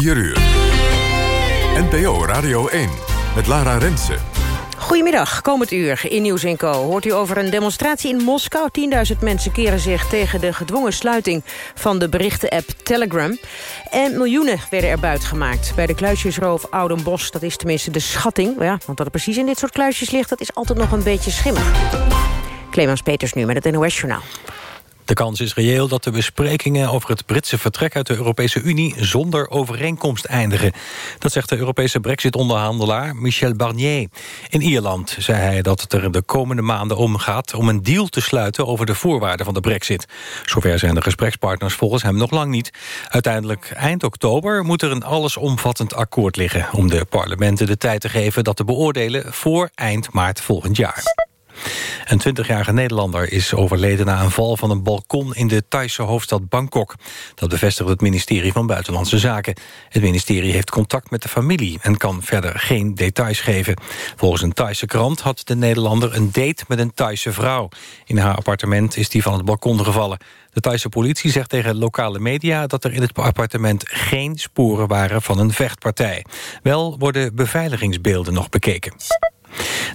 4 uur. NPO Radio 1 met Lara Rensen. Goedemiddag, komend uur in Nieuws Co. Hoort u over een demonstratie in Moskou. 10.000 mensen keren zich tegen de gedwongen sluiting van de berichtenapp Telegram. En miljoenen werden er buiten gemaakt bij de kluisjesroof Oudenbos. Dat is tenminste de schatting. Ja, want dat het precies in dit soort kluisjes ligt, dat is altijd nog een beetje schimmig. Clemens Peters nu met het NOS Journaal. De kans is reëel dat de besprekingen over het Britse vertrek uit de Europese Unie zonder overeenkomst eindigen. Dat zegt de Europese brexit-onderhandelaar Michel Barnier. In Ierland zei hij dat het er de komende maanden om gaat om een deal te sluiten over de voorwaarden van de brexit. Zover zijn de gesprekspartners volgens hem nog lang niet. Uiteindelijk eind oktober moet er een allesomvattend akkoord liggen om de parlementen de tijd te geven dat te beoordelen voor eind maart volgend jaar. Een 20-jarige Nederlander is overleden na een val van een balkon in de Thaise hoofdstad Bangkok. Dat bevestigt het ministerie van Buitenlandse Zaken. Het ministerie heeft contact met de familie en kan verder geen details geven. Volgens een Thaise krant had de Nederlander een date met een Thaise vrouw. In haar appartement is die van het balkon gevallen. De Thaise politie zegt tegen lokale media dat er in het appartement geen sporen waren van een vechtpartij. Wel worden beveiligingsbeelden nog bekeken.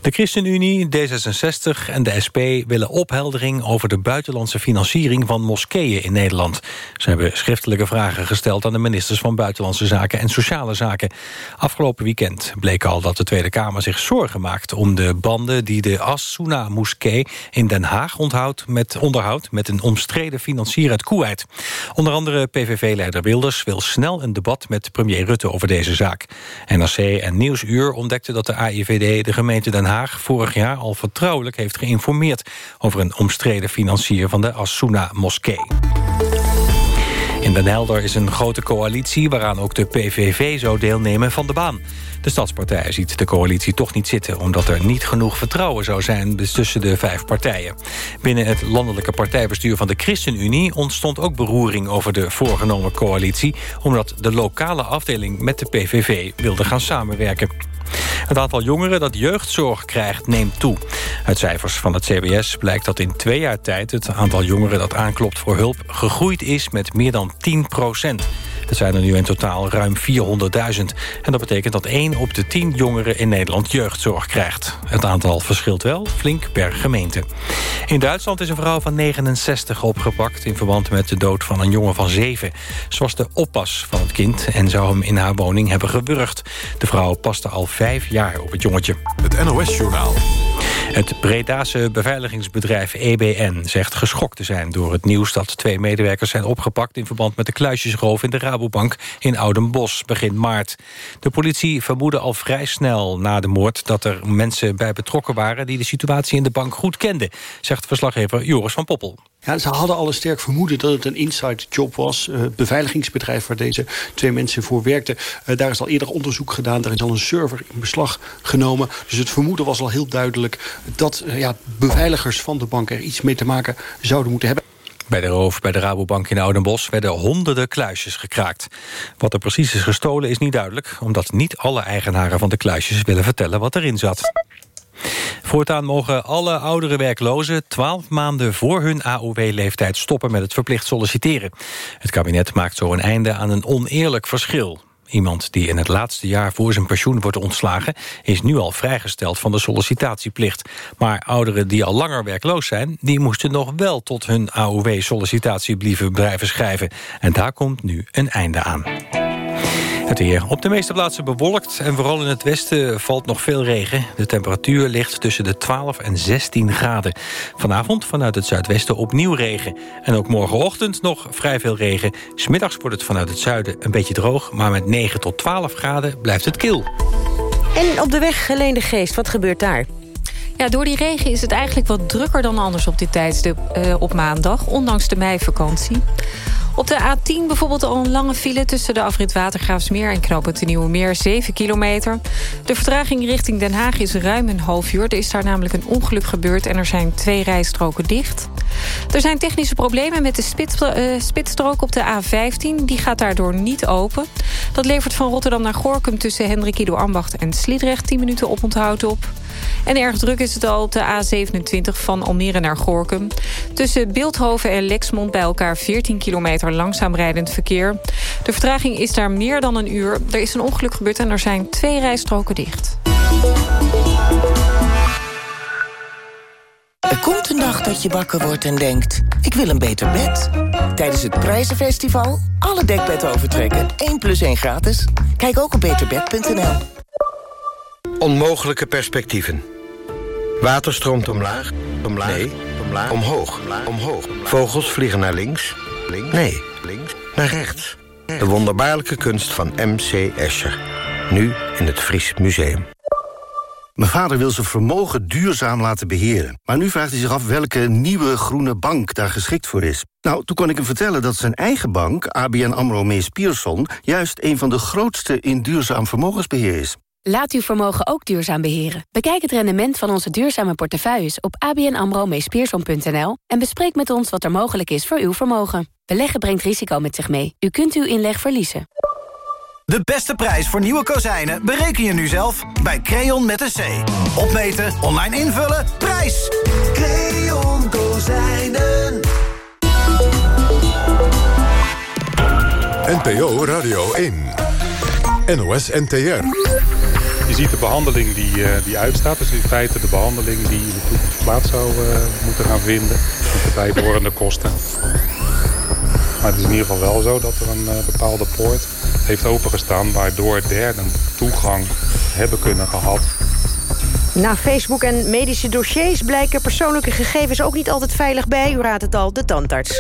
De ChristenUnie, D66 en de SP willen opheldering over de buitenlandse financiering van moskeeën in Nederland. Ze hebben schriftelijke vragen gesteld aan de ministers van Buitenlandse Zaken en Sociale Zaken. Afgelopen weekend bleek al dat de Tweede Kamer zich zorgen maakt om de banden die de As-Souna-moskee in Den Haag onthoudt met, onderhoudt met een omstreden financier uit Kuwait. Onder andere PVV-leider Wilders wil snel een debat met premier Rutte over deze zaak. NRC en Nieuwsuur ontdekten dat de AIVD de gemeente Den Haag vorig jaar al vertrouwelijk heeft geïnformeerd... over een omstreden financier van de Assouna-moskee. In Den Helder is een grote coalitie waaraan ook de PVV zou deelnemen van de baan. De Stadspartij ziet de coalitie toch niet zitten... omdat er niet genoeg vertrouwen zou zijn tussen de vijf partijen. Binnen het landelijke partijbestuur van de ChristenUnie... ontstond ook beroering over de voorgenomen coalitie... omdat de lokale afdeling met de PVV wilde gaan samenwerken. Het aantal jongeren dat jeugdzorg krijgt neemt toe. Uit cijfers van het CBS blijkt dat in twee jaar tijd... het aantal jongeren dat aanklopt voor hulp gegroeid is met meer dan 10 procent. Het zijn er nu in totaal ruim 400.000. En dat betekent dat 1 op de 10 jongeren in Nederland jeugdzorg krijgt. Het aantal verschilt wel flink per gemeente. In Duitsland is een vrouw van 69 opgepakt... in verband met de dood van een jongen van 7. Ze was de oppas van het kind en zou hem in haar woning hebben gewurgd. De vrouw paste al vijf jaar op het jongetje. Het NOS-journaal. Het Bredase beveiligingsbedrijf EBN zegt geschokt te zijn... door het nieuws dat twee medewerkers zijn opgepakt... in verband met de kluisjesroof in de Rabobank in Oudenbos begin maart. De politie vermoedde al vrij snel na de moord... dat er mensen bij betrokken waren die de situatie in de bank goed kenden... zegt verslaggever Joris van Poppel. Ja, ze hadden al een sterk vermoeden dat het een inside job was. Het uh, beveiligingsbedrijf waar deze twee mensen voor werkten. Uh, daar is al eerder onderzoek gedaan. Daar is al een server in beslag genomen. Dus het vermoeden was al heel duidelijk... dat uh, ja, beveiligers van de bank er iets mee te maken zouden moeten hebben. Bij de roof bij de Rabobank in Oudenbos werden honderden kluisjes gekraakt. Wat er precies is gestolen is niet duidelijk... omdat niet alle eigenaren van de kluisjes willen vertellen wat erin zat. Voortaan mogen alle oudere werklozen 12 maanden voor hun AOW-leeftijd stoppen met het verplicht solliciteren. Het kabinet maakt zo een einde aan een oneerlijk verschil. Iemand die in het laatste jaar voor zijn pensioen wordt ontslagen... is nu al vrijgesteld van de sollicitatieplicht. Maar ouderen die al langer werkloos zijn... die moesten nog wel tot hun AOW-sollicitatie blijven schrijven. En daar komt nu een einde aan. Het weer. Op de meeste plaatsen bewolkt en vooral in het westen valt nog veel regen. De temperatuur ligt tussen de 12 en 16 graden. Vanavond vanuit het zuidwesten opnieuw regen. En ook morgenochtend nog vrij veel regen. Smiddags wordt het vanuit het zuiden een beetje droog... maar met 9 tot 12 graden blijft het kil. En op de weg geleende geest, wat gebeurt daar? Ja, door die regen is het eigenlijk wat drukker dan anders op dit tijdstip uh, op maandag... ondanks de meivakantie. Op de A10 bijvoorbeeld al een lange file tussen de afrit Watergraafsmeer en knooppunt de Nieuwe Meer, 7 kilometer. De vertraging richting Den Haag is ruim een half uur. Er is daar namelijk een ongeluk gebeurd en er zijn twee rijstroken dicht. Er zijn technische problemen met de spits, uh, spitsstrook op de A15. Die gaat daardoor niet open. Dat levert van Rotterdam naar Gorkum tussen Hendrik Ido Ambacht en Sliedrecht 10 minuten oponthoud op. En erg druk is het al op de A27 van Almere naar Gorkum. Tussen Beeldhoven en Lexmond bij elkaar 14 kilometer langzaam rijdend verkeer. De vertraging is daar meer dan een uur. Er is een ongeluk gebeurd en er zijn twee rijstroken dicht. Er komt een dag dat je wakker wordt en denkt... ik wil een beter bed. Tijdens het Prijzenfestival alle dekbedden overtrekken. 1 plus 1 gratis. Kijk ook op beterbed.nl. Onmogelijke perspectieven. Water stroomt omlaag, omlaag, nee, omlaag, omhoog, omhoog. Vogels vliegen naar links, links, nee, links, naar rechts. De wonderbaarlijke kunst van M.C. Escher. Nu in het Fries Museum. Mijn vader wil zijn vermogen duurzaam laten beheren. Maar nu vraagt hij zich af welke nieuwe groene bank daar geschikt voor is. Nou, toen kon ik hem vertellen dat zijn eigen bank, ABN AMRO Mees Pierson... juist een van de grootste in duurzaam vermogensbeheer is. Laat uw vermogen ook duurzaam beheren. Bekijk het rendement van onze duurzame portefeuilles op abnamro en bespreek met ons wat er mogelijk is voor uw vermogen. Beleggen brengt risico met zich mee. U kunt uw inleg verliezen. De beste prijs voor nieuwe kozijnen bereken je nu zelf bij Creon met een C. Opmeten, online invullen, prijs! Creon Kozijnen. NPO Radio 1. NOS NTR. Je ziet de behandeling die, uh, die uitstaat. Dus in feite de behandeling die in de toekomst plaats zou uh, moeten gaan vinden. Met de bijbehorende kosten. Maar het is in ieder geval wel zo dat er een uh, bepaalde poort heeft opengestaan... waardoor derden toegang hebben kunnen gehad na Facebook en medische dossiers blijken persoonlijke gegevens ook niet altijd veilig bij. U raadt het al, de tandarts.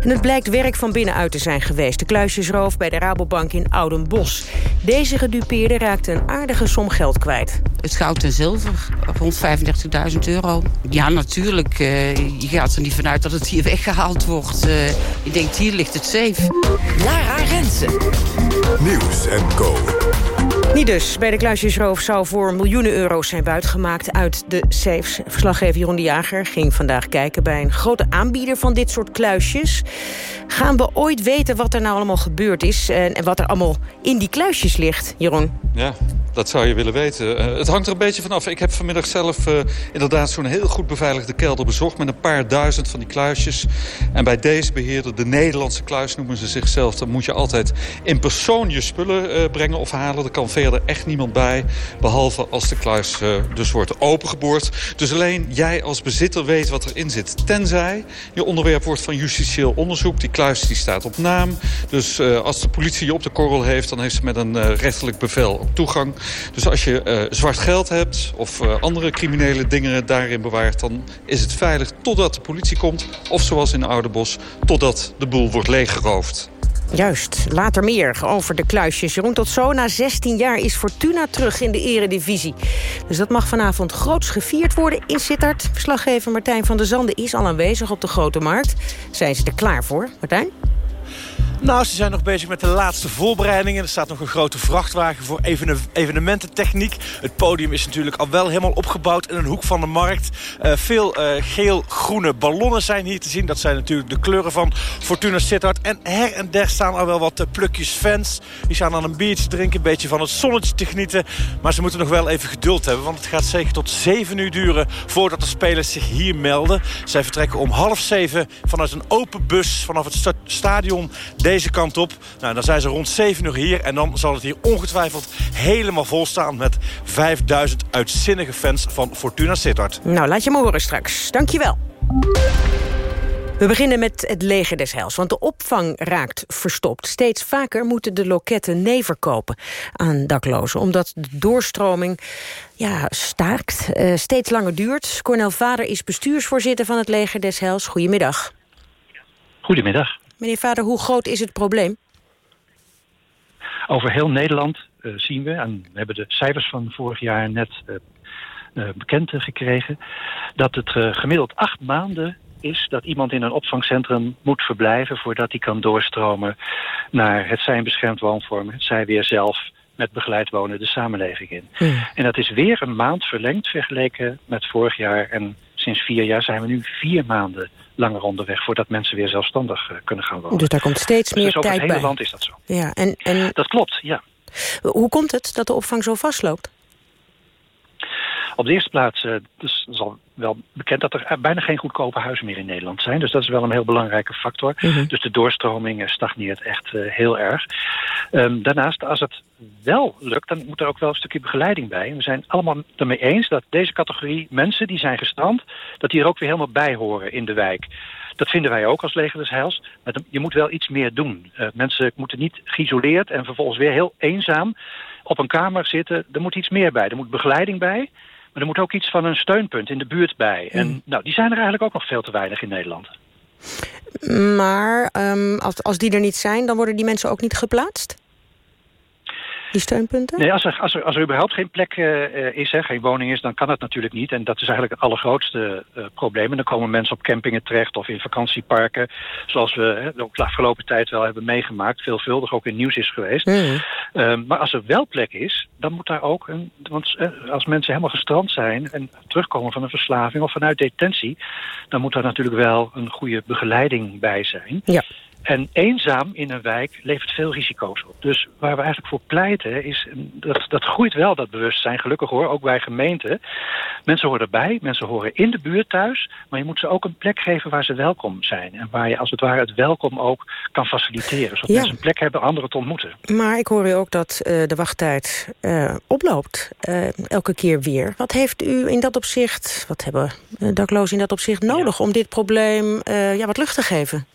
En het blijkt werk van binnenuit te zijn geweest. De kluisjesroof bij de Rabobank in Oudenbos. Deze gedupeerde raakte een aardige som geld kwijt. Het goud en zilver, rond 35.000 euro. Ja, natuurlijk. Uh, je gaat er niet vanuit dat het hier weggehaald wordt. Uh, je denkt, hier ligt het safe. Lara Rensen. Nieuws en Co. Niet dus. Bij de kluisjesroof zou voor miljoenen euro's zijn buitgemaakt uit de safes. Verslaggever Jeroen de Jager ging vandaag kijken bij een grote aanbieder van dit soort kluisjes. Gaan we ooit weten wat er nou allemaal gebeurd is en wat er allemaal in die kluisjes ligt, Jeroen? Ja, dat zou je willen weten. Uh, het hangt er een beetje vanaf. Ik heb vanmiddag zelf uh, inderdaad zo'n heel goed beveiligde kelder bezocht... met een paar duizend van die kluisjes. En bij deze beheerder, de Nederlandse kluis noemen ze zichzelf... dan moet je altijd in persoon je spullen uh, brengen of halen. Er kan verder echt niemand bij, behalve als de kluis dus wordt opengeboord. Dus alleen jij als bezitter weet wat erin zit. Tenzij je onderwerp wordt van justitieel onderzoek. Die kluis die staat op naam. Dus als de politie je op de korrel heeft... dan heeft ze met een rechterlijk bevel toegang dus als je uh, zwart geld hebt of uh, andere criminele dingen daarin bewaart... dan is het veilig totdat de politie komt. Of zoals in Oudenbos, totdat de boel wordt leeggeroofd. Juist, later meer over de kluisjes. Jeroen, tot zo na 16 jaar is Fortuna terug in de eredivisie. Dus dat mag vanavond groots gevierd worden in Sittard. Verslaggever Martijn van der Zanden is al aanwezig op de Grote Markt. Zijn ze er klaar voor, Martijn? Nou, ze zijn nog bezig met de laatste voorbereidingen. Er staat nog een grote vrachtwagen voor evenemententechniek. Het podium is natuurlijk al wel helemaal opgebouwd in een hoek van de markt. Uh, veel uh, geel-groene ballonnen zijn hier te zien. Dat zijn natuurlijk de kleuren van Fortuna Sittard. En her en der staan al wel wat uh, plukjes fans. Die staan aan een biertje drinken, een beetje van het zonnetje te genieten. Maar ze moeten nog wel even geduld hebben. Want het gaat zeker tot 7 uur duren voordat de spelers zich hier melden. Zij vertrekken om half zeven vanuit een open bus vanaf het stadion deze kant op. Nou, dan zijn ze rond 7 uur hier. En dan zal het hier ongetwijfeld helemaal vol staan... met 5000 uitzinnige fans van Fortuna Sittard. Nou, laat je me horen straks. Dankjewel. We beginnen met het leger des heils, want de opvang raakt verstopt. Steeds vaker moeten de loketten nee verkopen aan daklozen... omdat de doorstroming ja, staakt, uh, steeds langer duurt. Cornel Vader is bestuursvoorzitter van het leger des heils. Goedemiddag. Goedemiddag. Meneer Vader, hoe groot is het probleem? Over heel Nederland uh, zien we, en we hebben de cijfers van vorig jaar net uh, uh, bekend gekregen, dat het gemiddeld acht maanden is dat iemand in een opvangcentrum moet verblijven voordat hij kan doorstromen naar het zijn beschermd woonvorm, het zij weer zelf met begeleid wonen de samenleving in. Hmm. En dat is weer een maand verlengd vergeleken met vorig jaar. En sinds vier jaar zijn we nu vier maanden langer onderweg... voordat mensen weer zelfstandig uh, kunnen gaan wonen. Dus daar komt steeds meer dus tijd bij. over het hele land is dat zo. Ja, en, en... Dat klopt, ja. Hoe komt het dat de opvang zo vastloopt? Op de eerste plaats uh, dus is al wel bekend dat er bijna geen goedkope huizen meer in Nederland zijn. Dus dat is wel een heel belangrijke factor. Mhm. Dus de doorstroming stagneert echt uh, heel erg. Um, daarnaast, als het wel lukt, dan moet er ook wel een stukje begeleiding bij. We zijn allemaal ermee eens dat deze categorie mensen die zijn gestrand... dat die er ook weer helemaal bij horen in de wijk. Dat vinden wij ook als Leger des Heils. Maar je moet wel iets meer doen. Uh, mensen moeten niet geïsoleerd en vervolgens weer heel eenzaam op een kamer zitten. Er moet iets meer bij. Er moet begeleiding bij. Maar er moet ook iets van een steunpunt in de buurt bij. En mm. nou, die zijn er eigenlijk ook nog veel te weinig in Nederland. Maar um, als, als die er niet zijn, dan worden die mensen ook niet geplaatst? Die steunpunten? Nee, als er, als er, als er überhaupt geen plek uh, is, hè, geen woning is, dan kan dat natuurlijk niet. En dat is eigenlijk het allergrootste uh, probleem. En dan komen mensen op campingen terecht of in vakantieparken. Zoals we hè, ook de afgelopen tijd wel hebben meegemaakt. Veelvuldig ook in nieuws is geweest. Mm. Uh, maar als er wel plek is, dan moet daar ook... Een, want als mensen helemaal gestrand zijn en terugkomen van een verslaving of vanuit detentie... dan moet daar natuurlijk wel een goede begeleiding bij zijn. Ja. En eenzaam in een wijk levert veel risico's op. Dus waar we eigenlijk voor pleiten is, dat, dat groeit wel dat bewustzijn, gelukkig hoor, ook bij gemeenten. Mensen horen erbij, mensen horen in de buurt thuis, maar je moet ze ook een plek geven waar ze welkom zijn. En waar je als het ware het welkom ook kan faciliteren. Zodat mensen een plek hebben anderen te ontmoeten. Maar ik hoor u ook dat uh, de wachttijd uh, oploopt, uh, elke keer weer. Wat heeft u in dat opzicht, wat hebben daklozen in dat opzicht nodig ja. om dit probleem ja, wat lucht te geven?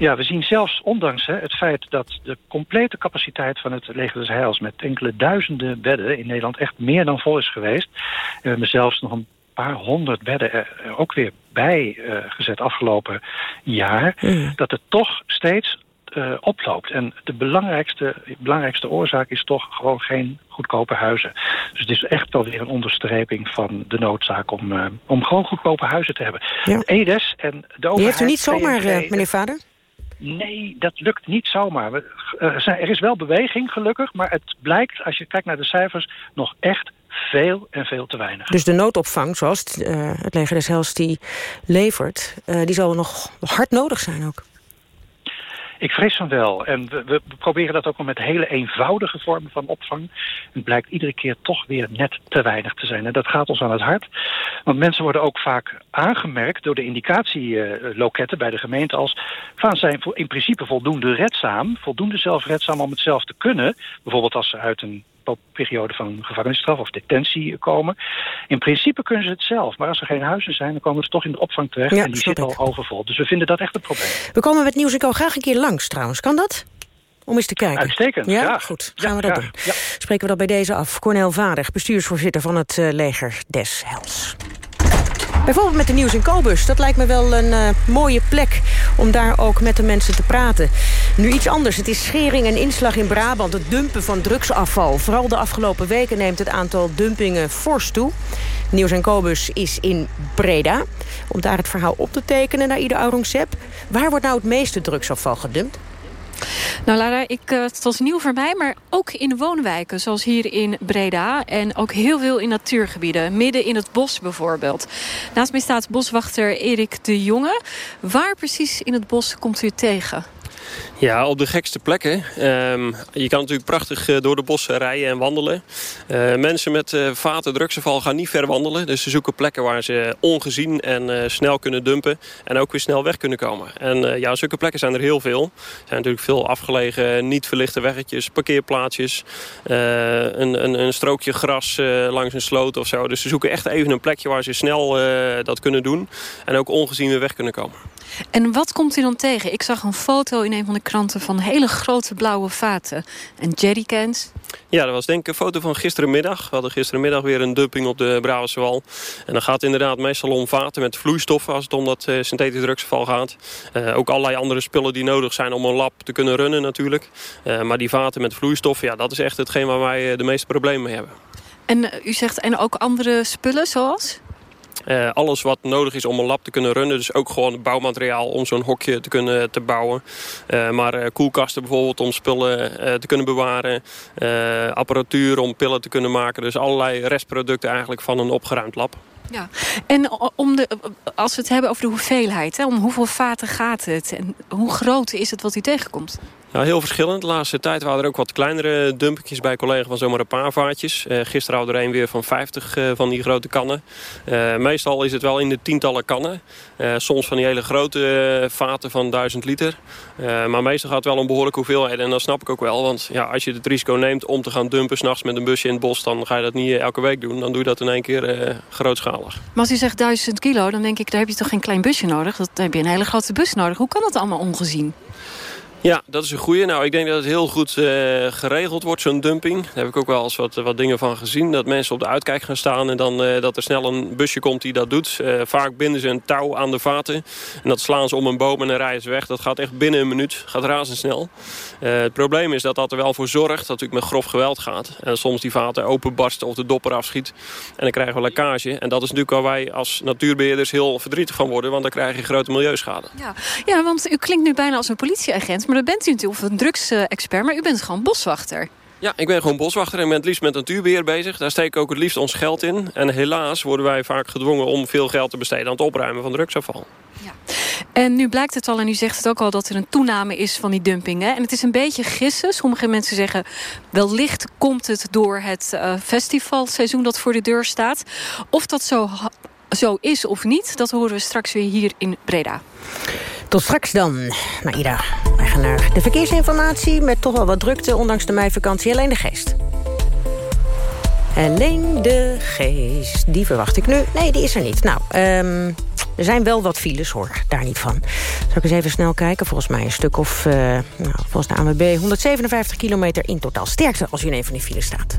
Ja, we zien zelfs, ondanks hè, het feit dat de complete capaciteit van het leger des Heils... met enkele duizenden bedden in Nederland echt meer dan vol is geweest. we hebben zelfs nog een paar honderd bedden er ook weer bij uh, gezet afgelopen jaar. Mm. Dat het toch steeds uh, oploopt. En de belangrijkste, belangrijkste oorzaak is toch gewoon geen goedkope huizen. Dus het is echt wel weer een onderstreping van de noodzaak om, uh, om gewoon goedkope huizen te hebben. Ja. EDES en de overheid... Die heeft u niet zomaar, meneer Vader? Nee, dat lukt niet zomaar. Er is wel beweging gelukkig, maar het blijkt, als je kijkt naar de cijfers, nog echt veel en veel te weinig. Dus de noodopvang, zoals het, uh, het leger des Hels die levert, uh, die zal nog hard nodig zijn ook. Ik vrees van wel. En we, proberen dat ook al met hele eenvoudige vormen van opvang. Het blijkt iedere keer toch weer net te weinig te zijn. En dat gaat ons aan het hart. Want mensen worden ook vaak aangemerkt door de indicatieloketten bij de gemeente als van zijn in principe voldoende redzaam, voldoende zelfredzaam om het zelf te kunnen. Bijvoorbeeld als ze uit een periode van gevangenisstraf of detentie komen. In principe kunnen ze het zelf, maar als er geen huizen zijn... dan komen ze toch in de opvang terecht ja, en die zit al overvol. Dus we vinden dat echt een probleem. We komen met Nieuws al graag een keer langs trouwens. Kan dat? Om eens te kijken. Uitstekend, ja. ja. Goed, gaan we dat doen. Spreken we dat bij deze af. Cornel Vader, bestuursvoorzitter van het uh, leger des Hels. Bijvoorbeeld met de Nieuws in Kobus. Dat lijkt me wel een uh, mooie plek om daar ook met de mensen te praten. Nu iets anders. Het is schering en inslag in Brabant. Het dumpen van drugsafval. Vooral de afgelopen weken neemt het aantal dumpingen fors toe. Nieuws en Kobus is in Breda. Om daar het verhaal op te tekenen naar Ieder Aurangzeb. Waar wordt nou het meeste drugsafval gedumpt? Nou Lara, ik, uh, het was nieuw voor mij, maar ook in woonwijken zoals hier in Breda. En ook heel veel in natuurgebieden, midden in het bos bijvoorbeeld. Naast mij staat boswachter Erik de Jonge. Waar precies in het bos komt u tegen? Ja, op de gekste plekken. Um, je kan natuurlijk prachtig uh, door de bossen rijden en wandelen. Uh, mensen met uh, vaten drugsafval gaan niet ver wandelen. Dus ze zoeken plekken waar ze ongezien en snel kunnen dumpen. En ook weer snel weg kunnen komen. En ja, zulke plekken zijn er heel veel. Er zijn natuurlijk veel afgelegen, niet verlichte weggetjes, parkeerplaatsjes. Een, een, een, strookje gras langs een sloot of zo. Dus ze zoeken echt even een plekje waar ze snel dat kunnen doen. En ook ongezien weer weg kunnen komen. En wat komt u dan tegen? Ik zag een foto in een van de kranten van hele grote blauwe vaten. En jerrycans. Ja, dat was denk ik een foto van gisterenmiddag. We hadden gisterenmiddag weer een dumping op de Brabantse Wal. En dan gaat het inderdaad meestal om vaten met vloeistoffen... als het om dat uh, synthetisch drugsafval gaat. Uh, ook allerlei andere spullen die nodig zijn om een lab te kunnen runnen natuurlijk. Uh, maar die vaten met vloeistoffen, ja, dat is echt hetgeen waar wij de meeste problemen mee hebben. En u zegt, en ook andere spullen zoals? Uh, alles wat nodig is om een lab te kunnen runnen. Dus ook gewoon bouwmateriaal om zo'n hokje te kunnen te bouwen. Uh, maar koelkasten bijvoorbeeld om spullen te kunnen bewaren. apparatuur om pillen te kunnen maken. Dus allerlei restproducten eigenlijk van een opgeruimd lab. Ja, en om de, als we het hebben over de hoeveelheid, hè, om hoeveel vaten gaat het? En hoe groot is het wat u tegenkomt? Ja, heel verschillend. De laatste tijd waren er ook wat kleinere dumpingjes bij collega van zomaar een paar vaatjes. Uh, gisteren hadden we er een weer van 50 uh, van die grote kannen. Uh, meestal is het wel in de tientallen kannen. soms van die hele grote vaten van 1000 liter. maar meestal gaat het wel om behoorlijke hoeveelheden. En dat snap ik ook wel. Want ja, als je het risico neemt om te gaan dumpen s'nachts met een busje in het bos... dan ga je dat niet elke week doen. Dan doe je dat in één keer grootschalig. Maar als je zegt 1000 kilo, dan denk ik... daar heb je toch geen klein busje nodig? Dan heb je een hele grote bus nodig. Hoe kan dat allemaal ongezien? Ja, dat is een goede. Nou, ik denk dat het heel goed uh, geregeld wordt, zo'n dumping. Daar heb ik ook wel eens wat, wat dingen van gezien. Dat mensen op de uitkijk gaan staan en dan uh, dat er snel een busje komt die dat doet. Uh, vaak binden ze een touw aan de vaten. En dat slaan ze om een boom en dan rijden ze weg. Dat gaat echt binnen een minuut. Gaat razendsnel. het probleem is dat dat er wel voor zorgt dat het natuurlijk met grof geweld gaat. En soms die vaten openbarsten of de dopper afschiet. En dan krijgen we lekkage. En dat is natuurlijk waar wij als natuurbeheerders heel verdrietig van worden. Want dan krijg je grote milieuschade. Ja, ja want u klinkt nu bijna als een politieagent maar dan bent u natuurlijk of een drugsexpert, maar u bent gewoon boswachter. Ja, ik ben gewoon boswachter en ben het liefst met natuurbeheer bezig. Daar steek ik ook het liefst ons geld in. En helaas worden wij vaak gedwongen om veel geld te besteden... aan het opruimen van drugsafval. Ja. En nu blijkt het al, en u zegt het ook al... dat er een toename is van die dumping. Hè? En het is een beetje gissen. Sommige mensen zeggen... wellicht komt het door het uh, festivalseizoen dat voor de deur staat. Of dat zo, zo is of niet, dat horen we straks weer hier in Breda. Tot straks dan. Nou, Ida, wij gaan naar de verkeersinformatie... met toch wel wat drukte, ondanks de meivakantie. Alleen de geest. Alleen de geest, die verwacht ik nu. Nee, die is er niet. Nou, um, er zijn wel wat files, hoor. Daar niet van. Zal ik eens even snel kijken? Volgens mij een stuk of, uh, nou, volgens de ANWB... 157 kilometer in totaal. Sterkte als u in een van die files staat.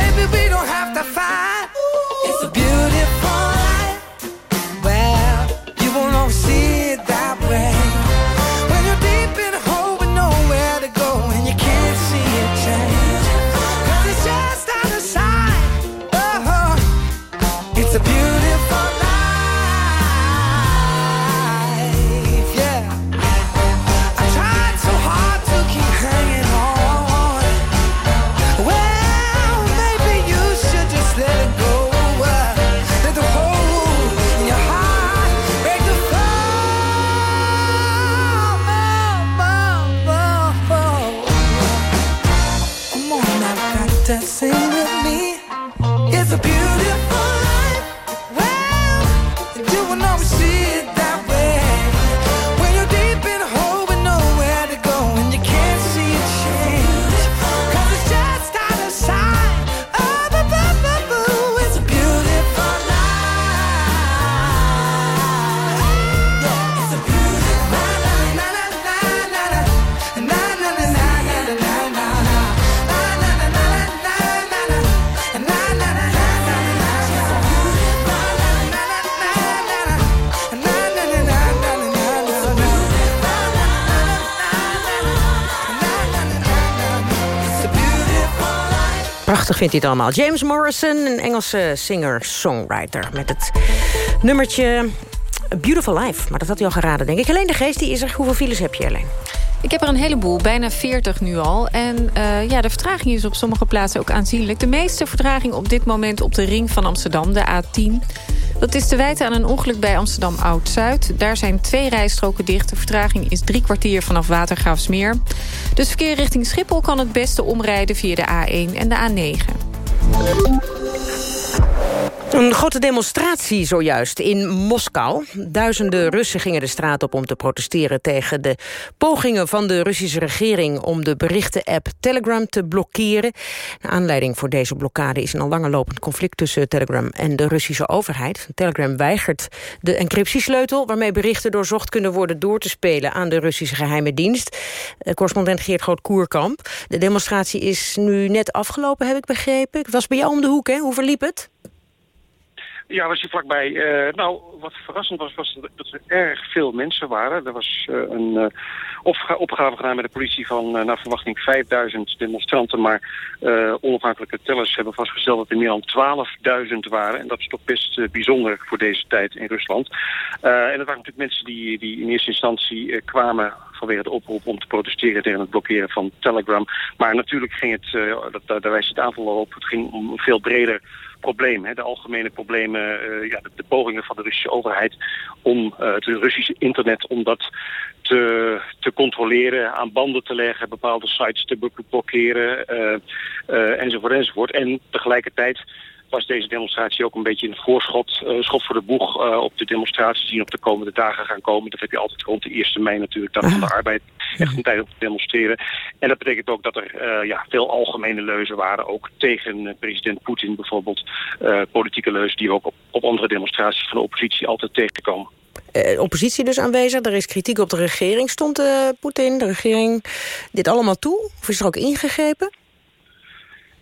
Prachtig vindt hij het allemaal. James Morrison, een Engelse singer-songwriter... met het nummertje Beautiful Life. Maar dat had hij al geraden, denk ik. Alleen de Geest, die is er. Hoeveel files heb je, alleen? Ik heb er een heleboel, bijna 40 nu al. En eh, ja, de vertraging is op sommige plaatsen ook aanzienlijk. De meeste vertraging op dit moment op de ring van Amsterdam, de A10. Dat is te wijten aan een ongeluk bij Amsterdam Oud-Zuid. Daar zijn twee rijstroken dicht. De vertraging is drie kwartier vanaf Watergraafsmeer. Dus verkeer richting Schiphol kan het beste omrijden via de A1 en de A9. Een grote demonstratie zojuist in Moskou. Duizenden Russen gingen de straat op om te protesteren... tegen de pogingen van de Russische regering... om de berichtenapp Telegram te blokkeren. De aanleiding voor deze blokkade is een al langer lopend conflict... tussen Telegram en de Russische overheid. Telegram weigert de encryptiesleutel... waarmee berichten doorzocht kunnen worden door te spelen... aan de Russische geheime dienst. Eh, correspondent Geert Groot-Koerkamp. De demonstratie is nu net afgelopen, heb ik begrepen. Ik was bij jou om de hoek, hè? Hoe verliep het? Ja, was hier vlakbij. Uh, nou, wat verrassend was, was dat er erg veel mensen waren. Er was uh, een uh, opgave gedaan met de politie van naar verwachting 5000 demonstranten. Maar onafhankelijke tellers hebben vastgesteld dat er meer dan 12.000 waren. En dat is toch best bijzonder voor deze tijd in Rusland. en dat waren natuurlijk mensen die, die in eerste instantie kwamen vanwege de oproep om te protesteren tegen het blokkeren van Telegram. Maar natuurlijk ging het, dat, daar wijst het aantal op, het ging om veel breder probleem. Hè, de algemene problemen, uh, ja, de, pogingen van de Russische overheid om uh, het Russische internet om dat te, te controleren, aan banden te leggen, bepaalde sites te blokkeren uh, enzovoort enzovoort. En tegelijkertijd was deze demonstratie ook een beetje een voorschot, uh, schot voor de boeg uh, op de demonstraties die op de komende dagen gaan komen. Dat heb je altijd rond de 1 mei natuurlijk, dag van de arbeid, echt een tijd om te demonstreren. En dat betekent ook dat er uh, ja, veel algemene leuzen waren, ook tegen president Poetin bijvoorbeeld. politieke leuzen die ook op, op andere demonstraties van de oppositie altijd tegenkomen. Uh, oppositie dus aanwezig. Er is kritiek op de regering. Stond Poetin, de regering, dit allemaal toe? Of is er ook ingegrepen?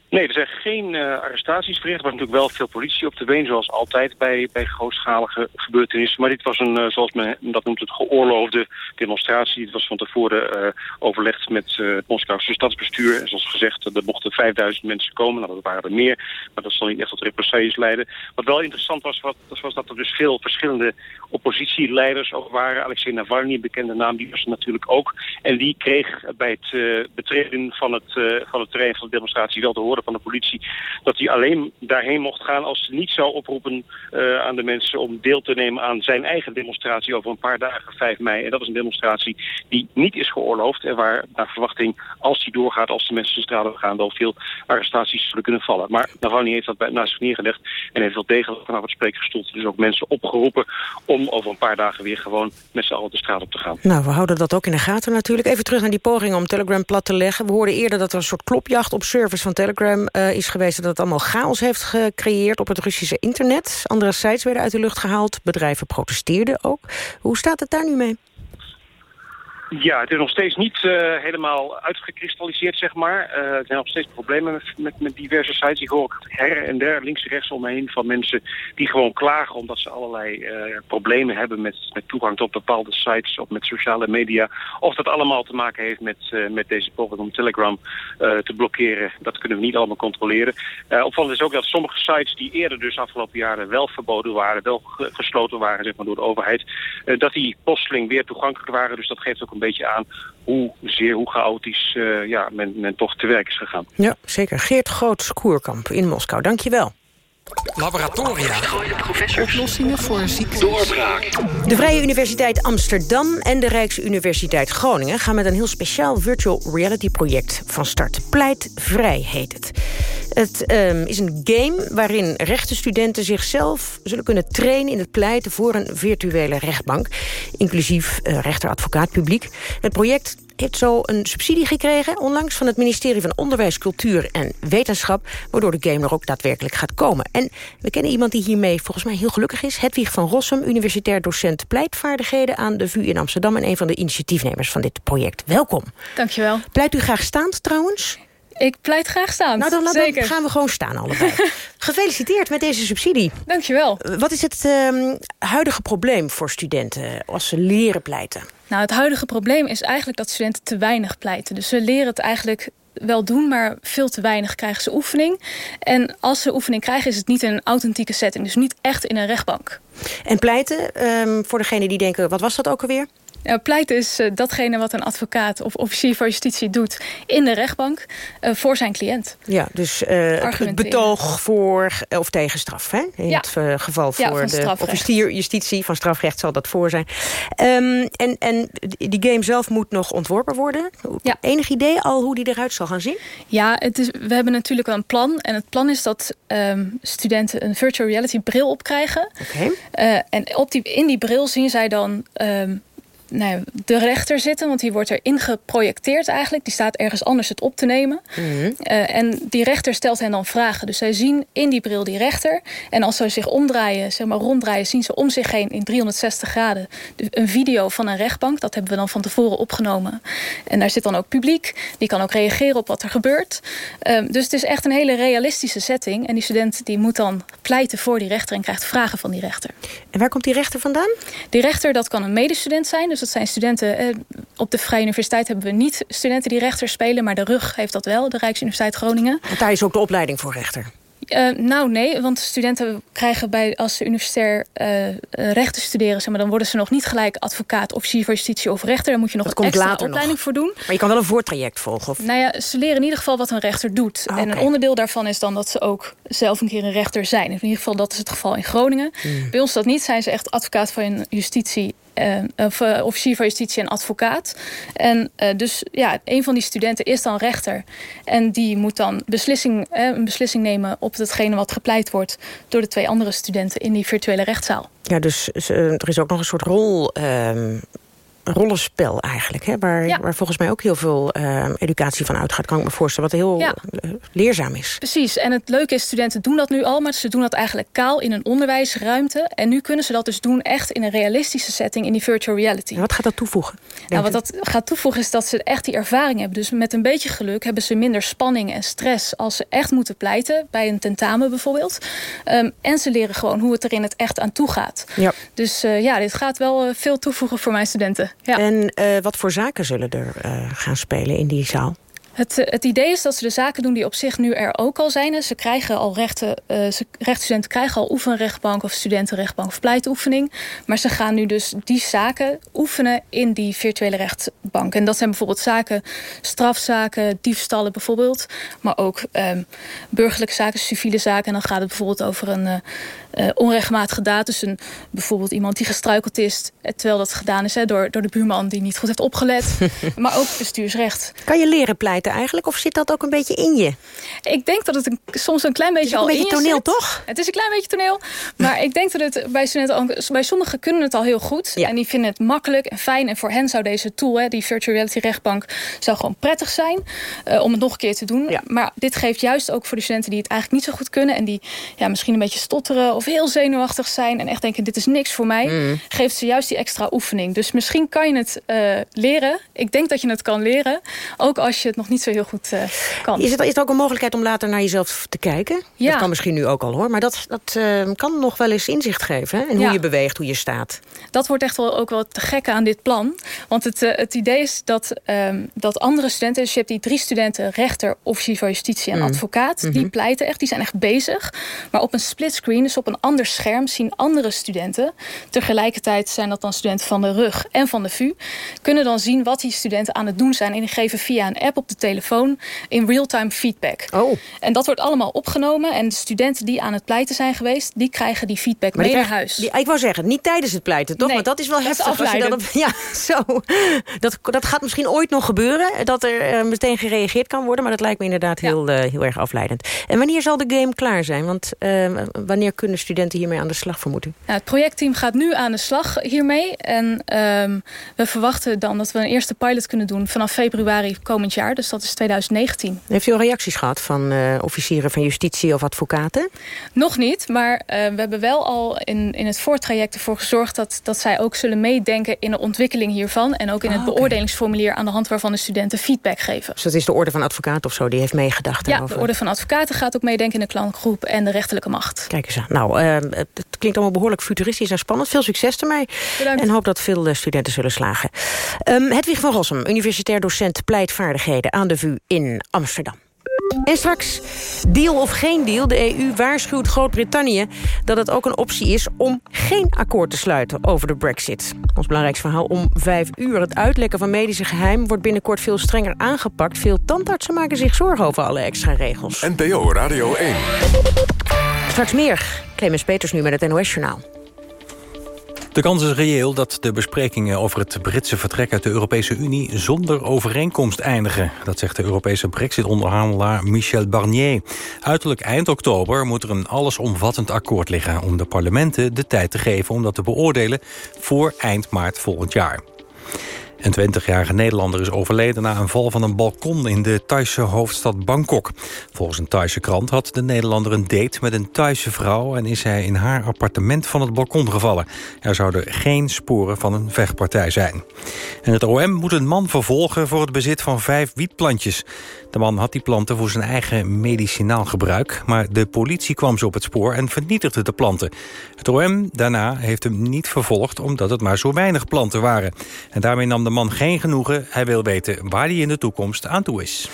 Nee, er zijn geen uh, arrestaties verricht. Er was natuurlijk wel veel politie op de been, zoals altijd bij, bij grootschalige gebeurtenissen. Maar dit was een, uh, zoals men dat noemt, het geoorloofde demonstratie. Het was van tevoren uh, overlegd met het Moskouse stadsbestuur. En zoals gezegd, er mochten 5000 mensen komen. Nou, dat waren er meer, maar dat zal niet echt tot represailles leiden. Wat wel interessant was, was dat er dus veel verschillende oppositieleiders ook waren. Alexei Navalny, een bekende naam, die was er natuurlijk ook. En die kreeg bij het betreden van het, van het terrein van de demonstratie wel te horen van de politie... dat hij alleen daarheen mocht gaan als ze niet zou oproepen uh, aan de mensen... om deel te nemen aan zijn eigen demonstratie over een paar dagen, 5 mei. En dat is een demonstratie die niet is geoorloofd... en waar naar verwachting, als die doorgaat, als de mensen de straat op gaan... wel veel arrestaties zullen kunnen vallen. Maar Navalny heeft dat bij, naast zich neergelegd... en heeft wel degelijk vanaf het spreekgestoelte dus ook mensen opgeroepen... om over een paar dagen weer gewoon met z'n allen de straat op te gaan. Nou, we houden dat ook in de gaten natuurlijk. Even terug naar die poging om Telegram plat te leggen. We hoorden eerder dat er een soort klopjacht op service van Telegram uh, is geweest... dat het allemaal chaos heeft gecreëerd op het Russische internet. Andere sites werden uit de lucht gehaald. Bedrijven protesteerden ook. Hoe staat het daar nu mee? Ja, het is nog steeds niet uh, helemaal uitgekristalliseerd, zeg maar. Uh, er zijn nog steeds problemen met, met, diverse sites. Ik hoor her en der, links en rechts omheen, van mensen die gewoon klagen omdat ze allerlei uh, problemen hebben met, met toegang tot bepaalde sites of met sociale media. Of dat allemaal te maken heeft met, met deze poging om Telegram te blokkeren. Dat kunnen we niet allemaal controleren. opvallend is ook dat sommige sites die eerder dus afgelopen jaren wel verboden waren, wel gesloten waren zeg maar, door de overheid, dat die posteling weer toegankelijk waren. Dus dat geeft ook een een beetje aan hoe zeer, hoe chaotisch uh, ja, men, men toch te werk is gegaan. Ja, zeker. Geert Groot-Koerkamp in Moskou. Dank je wel. Laboratoria. Oplossingen voor ziektes. Doorbraak. De Vrije Universiteit Amsterdam en de Rijksuniversiteit Groningen... gaan met een heel speciaal virtual reality project van start. Pleitvrij heet het. Het um, is een game waarin rechtenstudenten zichzelf zullen kunnen trainen... in het pleiten voor een virtuele rechtbank. Inclusief uh, rechter, advocaat, publiek. Het project heeft zo een subsidie gekregen onlangs van het ministerie van Onderwijs, Cultuur en Wetenschap, waardoor de game er ook daadwerkelijk gaat komen. En we kennen iemand die hiermee volgens mij heel gelukkig is. Hedwig van Rossum, universitair docent pleitvaardigheden aan de VU in Amsterdam en een van de initiatiefnemers van dit project. Welkom. Dankjewel. Pleit u graag staand trouwens? Ik pleit graag staan. Nou, dan, dan gaan we gewoon staan allebei. Gefeliciteerd met deze subsidie. Dankjewel. Wat is het uh, huidige probleem voor studenten als ze leren pleiten? Nou, het huidige probleem is eigenlijk dat studenten te weinig pleiten. Dus ze leren het eigenlijk wel doen, maar veel te weinig krijgen ze oefening. En als ze oefening krijgen, is het niet in een authentieke setting. Dus niet echt in een rechtbank. En pleiten, um, voor degenen die denken, wat was dat ook alweer? Ja, pleiten is uh, datgene wat een advocaat of officier van justitie doet in de rechtbank uh, voor zijn cliënt. Ja, dus uh, het betoog voor of tegen straf. Hè? In ja. het geval voor de officier justitie van strafrecht zal dat voor zijn. Um, en, en die game zelf moet nog ontworpen worden. Ja. Enig idee al hoe die eruit zal gaan zien? Ja, het is, we hebben natuurlijk een plan. En het plan is dat um, studenten een virtual reality bril opkrijgen. Okay. en op die, in die bril zien zij dan... Um, nou, de rechter zitten. Want die wordt erin geprojecteerd eigenlijk. Die staat ergens anders het op te nemen. Mhm. Mm -hmm. uh, en die rechter stelt hen dan vragen. Dus zij zien in die bril die rechter. En als ze zich omdraaien, zeg maar ronddraaien... zien ze om zich heen in 360 graden een video van een rechtbank. Dat hebben we dan van tevoren opgenomen. En daar zit dan ook publiek. Die kan ook reageren op wat er gebeurt. Uh, dus het is echt een hele realistische setting. En die student die moet dan pleiten voor die rechter... en krijgt vragen van die rechter. En waar komt die rechter vandaan? Die rechter, dat kan een medestudent zijn... Dus dat zijn studenten. Eh, op de Vrije Universiteit hebben we niet studenten die rechter spelen... maar de RUG heeft dat wel, de Rijksuniversiteit Groningen. Want daar is ook de opleiding voor rechter? Uh, nou, nee, want studenten krijgen bij, als ze universitair uh, rechten studeren... Zeg maar, dan worden ze nog niet gelijk advocaat, officier van justitie of rechter. Daar moet je nog dat een extra later opleiding nog. voor doen. Maar je kan wel een voortraject volgen? Of? Nou ja, ze leren in ieder geval wat een rechter doet. Ah, en een onderdeel daarvan is dan dat ze ook zelf een keer een rechter zijn. In ieder geval, dat is het geval in Groningen. Mm. Bij ons dat niet, zijn ze echt advocaat van justitie... Uh, of uh, officier van justitie en advocaat. En uh, dus ja, een van die studenten is dan rechter. En die moet dan beslissing, een beslissing nemen op hetgene wat gepleit wordt... door de twee andere studenten in die virtuele rechtszaal. Ja, dus er is ook nog een soort rol... Rollenspel eigenlijk. Hè? Waar, ja. waar volgens mij ook heel veel uh, educatie van uitgaat. Kan ik me voorstellen. Wat heel ja. uh, leerzaam is. Precies. En het leuke is, studenten doen dat nu al. Maar ze doen dat eigenlijk kaal in een onderwijsruimte. En nu kunnen ze dat dus doen echt in een realistische setting. In die virtual reality. En wat gaat dat toevoegen? Nou, wat dat gaat toevoegen is dat ze echt die ervaring hebben. Dus met een beetje geluk hebben ze minder spanning en stress. Als ze echt moeten pleiten. Bij een tentamen bijvoorbeeld. Um, en ze leren gewoon hoe het er in het echt aan toe gaat. Ja. Dus uh, ja, dit gaat wel veel toevoegen voor mijn studenten. En uh, wat voor zaken zullen er uh, gaan spelen in die zaal? Het, het, idee is dat ze de zaken doen die op zich nu er ook al zijn. Ze krijgen al rechten, uh, ze, rechtsstudenten krijgen al oefenrechtbank of studentenrechtbank of pleitoefening. Maar ze gaan nu dus die zaken oefenen in die virtuele rechtbank. En dat zijn bijvoorbeeld zaken, strafzaken, diefstallen bijvoorbeeld. Maar ook um, burgerlijke zaken, civiele zaken. En dan gaat het bijvoorbeeld over een uh, uh, onrechtmatige daad. Dus een, bijvoorbeeld iemand die gestruikeld is. Terwijl dat gedaan is hè, door, door de buurman die niet goed heeft opgelet. maar ook bestuursrecht. Kan je leren pleiten eigenlijk? Of zit dat ook een beetje in je? Ik denk dat het een, soms een klein beetje al in je je toneel, zit. toch? Het is een klein beetje toneel. Maar ik denk dat het bij studenten... Al, bij sommigen kunnen het al heel goed. Ja. En die vinden het makkelijk en fijn. En voor hen zou deze tool, hè, die virtual reality rechtbank... zou gewoon prettig zijn uh, om het nog een keer te doen. Ja. Maar dit geeft juist ook voor de studenten die het eigenlijk niet zo goed kunnen... en die ja, misschien een beetje stotteren of heel zenuwachtig zijn... en echt denken, dit is niks voor mij... Mm. geeft ze juist die extra oefening. Dus misschien kan je het uh, leren. Ik denk dat je het kan leren. Ook als je het nog niet zo heel goed uh, kan. Is het, is ook een mogelijkheid om later naar jezelf te kijken? Ja. Dat kan misschien nu ook al hoor. Maar dat, dat uh, kan nog wel eens inzicht geven. Hè? En hoe je beweegt, hoe je staat. Dat wordt echt wel ook wel te gekke aan dit plan. Want het, uh, het idee is dat, um, dat andere studenten... dus je hebt die drie studenten, rechter, officier van justitie en Mm. advocaat... Mhm. die pleiten echt, die zijn echt bezig. Maar op een splitscreen, dus op een ander scherm... zien andere studenten, tegelijkertijd zijn dat dan studenten van de RUG en van de VU... kunnen dan zien wat die studenten aan het doen zijn... en die geven via een app op de telefoon in real-time feedback. Oh. En dat wordt allemaal opgenomen. En de studenten die aan het pleiten zijn geweest... die krijgen die feedback Maar mee naar huis. die- ik wou zeggen, niet tijdens het pleiten, toch? Nee, Want dat is wel dat heftig. als je dat op- ja, zo. Dat, dat gaat misschien ooit nog gebeuren. Dat er eh, meteen gereageerd kan worden. Maar dat lijkt me inderdaad heel, eh, heel erg afleidend. En wanneer zal de game klaar zijn? Want eh, wanneer kunnen studenten hiermee aan de slag vermoeden? Ja, het projectteam gaat nu aan de slag hiermee. En ehm, we verwachten dan dat we een eerste pilot kunnen doen... vanaf februari komend jaar. Dus dat is 2019. Heeft u al reacties gehad van eh, officieren van justitie of advocaten? Nog niet, maar uh, we hebben wel al in, in het voortraject ervoor gezorgd... Dat, dat zij ook zullen meedenken in de ontwikkeling hiervan... en ook in het Ah, oké. beoordelingsformulier... aan de hand waarvan de studenten feedback geven. Dus dat is de orde van advocaat of zo, die heeft meegedacht Ja, daarover. de orde van advocaten gaat ook meedenken in de klankgroep... en de rechterlijke macht. Kijk eens aan. Nou, eh, het het klinkt allemaal behoorlijk futuristisch en spannend. Veel succes ermee. Bedankt. En hoop dat veel eh, studenten zullen slagen. Um, Hedwig van Rossum, universitair docent pleitvaardigheden aan de VU in Amsterdam. En straks, deal of geen deal, de EU waarschuwt Groot-Brittannië... dat het ook een optie is om geen akkoord te sluiten over de brexit. Ons belangrijkste verhaal om vijf uur. Het uitlekken van medische geheim wordt binnenkort veel strenger aangepakt. Veel tandartsen maken zich zorgen over alle extra regels. NPO Radio 1. Straks meer. Clemens Peters nu met het NOS-journaal. De kans is reëel dat de besprekingen over het Britse vertrek uit de Europese Unie zonder overeenkomst eindigen. Dat zegt de Europese brexit-onderhandelaar Michel Barnier. Uiterlijk eind oktober moet er een allesomvattend akkoord liggen om de parlementen de tijd te geven om dat te beoordelen voor eind maart volgend jaar. Een 20-jarige Nederlander is overleden na een val van een balkon in de Thaise hoofdstad Bangkok. Volgens een Thaise krant had de Nederlander een date met een Thaise vrouw en is hij in haar appartement van het balkon gevallen. Er zouden geen sporen van een vechtpartij zijn. En het OM moet een man vervolgen voor het bezit van vijf wietplantjes. De man had die planten voor zijn eigen medicinaal gebruik... maar de politie kwam ze op het spoor en vernietigde de planten. Het OM daarna heeft hem niet vervolgd omdat het maar zo weinig planten waren. En daarmee nam de man geen genoegen. Hij wil weten waar hij in de toekomst aan toe is.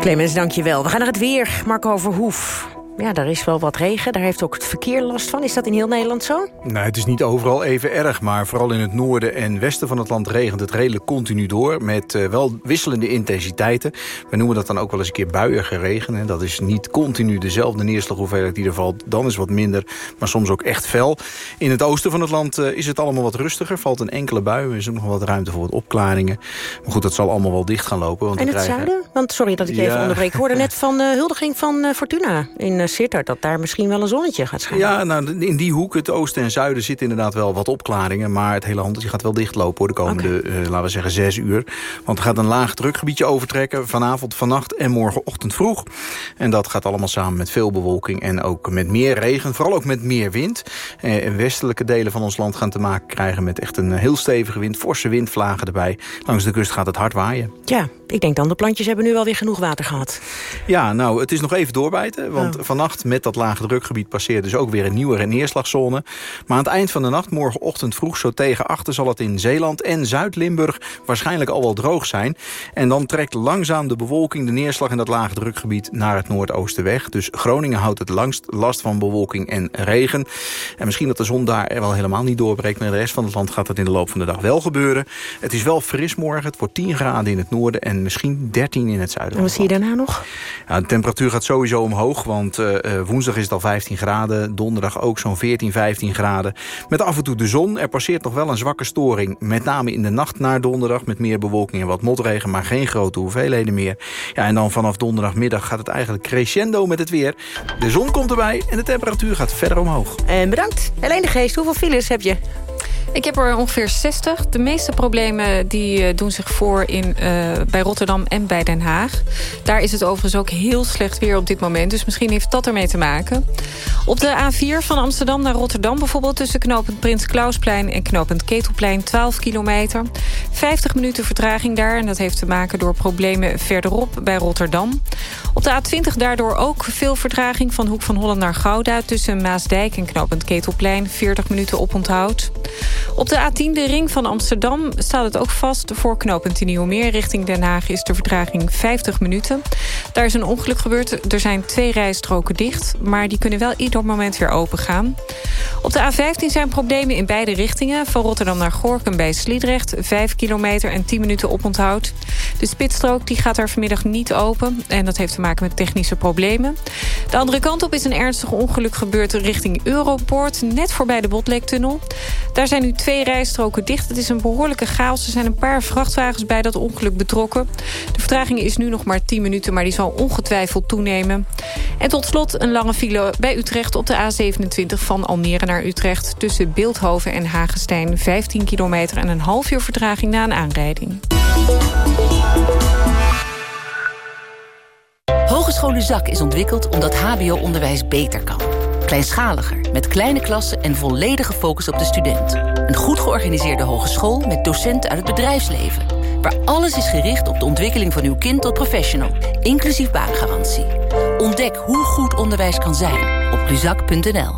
Clemens, dankjewel. We gaan naar het weer. Marco Verhoef. Ja, daar is wel wat regen. Daar heeft ook het verkeer last van. Is dat in heel Nederland zo? Nou, het is niet overal even erg, maar vooral in het noorden en westen van het land regent het redelijk continu door. Met uh, wel wisselende intensiteiten. We noemen dat dan ook wel eens een keer buiige regen. Hè. Dat is niet continu dezelfde neerslaghoeveelheid die er valt. Dan is wat minder, maar soms ook echt fel. In het oosten van het land uh, is het allemaal wat rustiger. Valt een enkele bui. Er is ook nog wat ruimte voor wat opklaringen. Maar goed, dat zal allemaal wel dicht gaan lopen. Want en het krijgen... zuiden? Want sorry dat ik je Ja. even onderbreek. Ik hoorde net van de huldiging van eh, Fortuna in uh, Sittard... dat daar misschien wel een zonnetje gaat schijnen. Ja, nou, in die hoek, het oosten en zuiden, zitten inderdaad wel wat opklaringen. Maar het hele handje gaat wel dichtlopen hoor, de komende, eh, laten we zeggen, zes uur. Want er gaat een laag drukgebiedje overtrekken vanavond, vannacht en morgenochtend vroeg. En dat gaat allemaal samen met veel bewolking en ook met meer regen. Vooral ook met meer wind. Eh, westelijke delen van ons land gaan te maken krijgen met echt een heel stevige wind. Forse windvlagen erbij. Langs de kust gaat het hard waaien. Ja, ik denk dan de plantjes hebben nu wel weer genoeg water gehad. Ja, nou, het is nog even doorbijten. Want vannacht met dat lage drukgebied passeert dus ook weer een nieuwe neerslagzone. Maar aan het eind van de nacht, morgenochtend vroeg zo tegen achter... zal het in Zeeland en Zuid-Limburg waarschijnlijk al wel droog zijn. En dan trekt langzaam de bewolking, de neerslag in dat lage drukgebied... naar het noordoosten weg. Dus Groningen houdt het langst last van bewolking en regen. En misschien dat de zon daar wel helemaal niet doorbreekt... maar in de rest van het land gaat dat in de loop van de dag wel gebeuren. Het is wel fris morgen. Het wordt 10 graden in het noorden en misschien 13 in het zuiden. En wat zie je daarna nog? Ja, de temperatuur gaat sowieso omhoog, want uh, woensdag is het al 15 graden. Donderdag ook zo'n 14, 15 graden. Met af en toe de zon. Er passeert nog wel een zwakke storing. Met name in de nacht naar donderdag met meer bewolking en wat motregen... maar geen grote hoeveelheden meer. Ja, en dan vanaf donderdagmiddag gaat het eigenlijk crescendo met het weer. De zon komt erbij en de temperatuur gaat verder omhoog. En bedankt. Helene de Geest, hoeveel files heb je? Ik heb er ongeveer 60. De meeste problemen die uh, doen zich voor in, uh, bij Rotterdam en bij Den Haag. Daar is het overigens ook heel slecht weer op dit moment. Dus misschien heeft dat ermee te maken. Op de A4 van Amsterdam naar Rotterdam bijvoorbeeld... tussen knooppunt Prins Klausplein en knooppunt Ketelplein 12 kilometer. 50 minuten vertraging daar. En dat heeft te maken door problemen verderop bij Rotterdam. Op de A20 daardoor ook veel vertraging van Hoek van Holland naar Gouda... tussen Maasdijk en knooppunt Ketelplein. 40 minuten oponthoud. Op de A10, de ring van Amsterdam, staat het ook vast... voor knooppunt in Nieuwmeer richting Den Haag is de vertraging 50 minuten. Daar is een ongeluk gebeurd. Er zijn twee rijstroken dicht, maar die kunnen wel ieder moment weer open gaan. Op de A15 zijn problemen in beide richtingen. Van Rotterdam naar Gorkum bij Sliedrecht. 5 kilometer en 10 minuten oponthoud. De spitsstrook die gaat daar vanmiddag niet open. En dat heeft te maken met technische problemen. De andere kant op is een ernstig ongeluk gebeurd richting Europoort. Net voorbij de Botlektunnel. Daar zijn nu twee rijstroken dicht. Het is een behoorlijke chaos. Er zijn een paar vrachtwagens bij dat ongeluk betrokken. De vertraging is nu nog maar 10 minuten, maar die zal ongetwijfeld toenemen. En tot slot een lange file bij Utrecht op de A27 van Almere naar Utrecht. Tussen Beeldhoven en Hagestein 15 kilometer en een half uur vertraging na een aanrijding. Hogeschool Zak is ontwikkeld omdat hbo-onderwijs beter kan. Kleinschaliger, met kleine klassen en volledige focus op de student. Een goed georganiseerde hogeschool met docenten uit het bedrijfsleven. Waar alles is gericht op de ontwikkeling van uw kind tot professional. Inclusief baangarantie. Ontdek hoe goed onderwijs kan zijn op luzak.nl.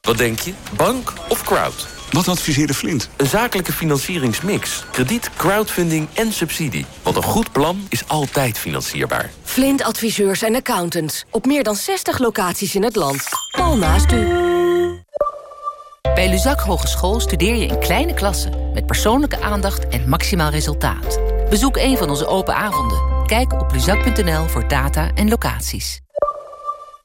Wat denk je? Bank of crowd? Wat adviseerde Flint? Een zakelijke financieringsmix. Krediet, crowdfunding en subsidie. Want een goed plan is altijd financierbaar. Flint adviseurs en accountants. Op meer dan 60 locaties in het land. Al naast u. Bij Luzak Hogeschool studeer je in kleine klassen... met persoonlijke aandacht en maximaal resultaat. Bezoek een van onze open avonden. Kijk op luzak.nl voor data en locaties.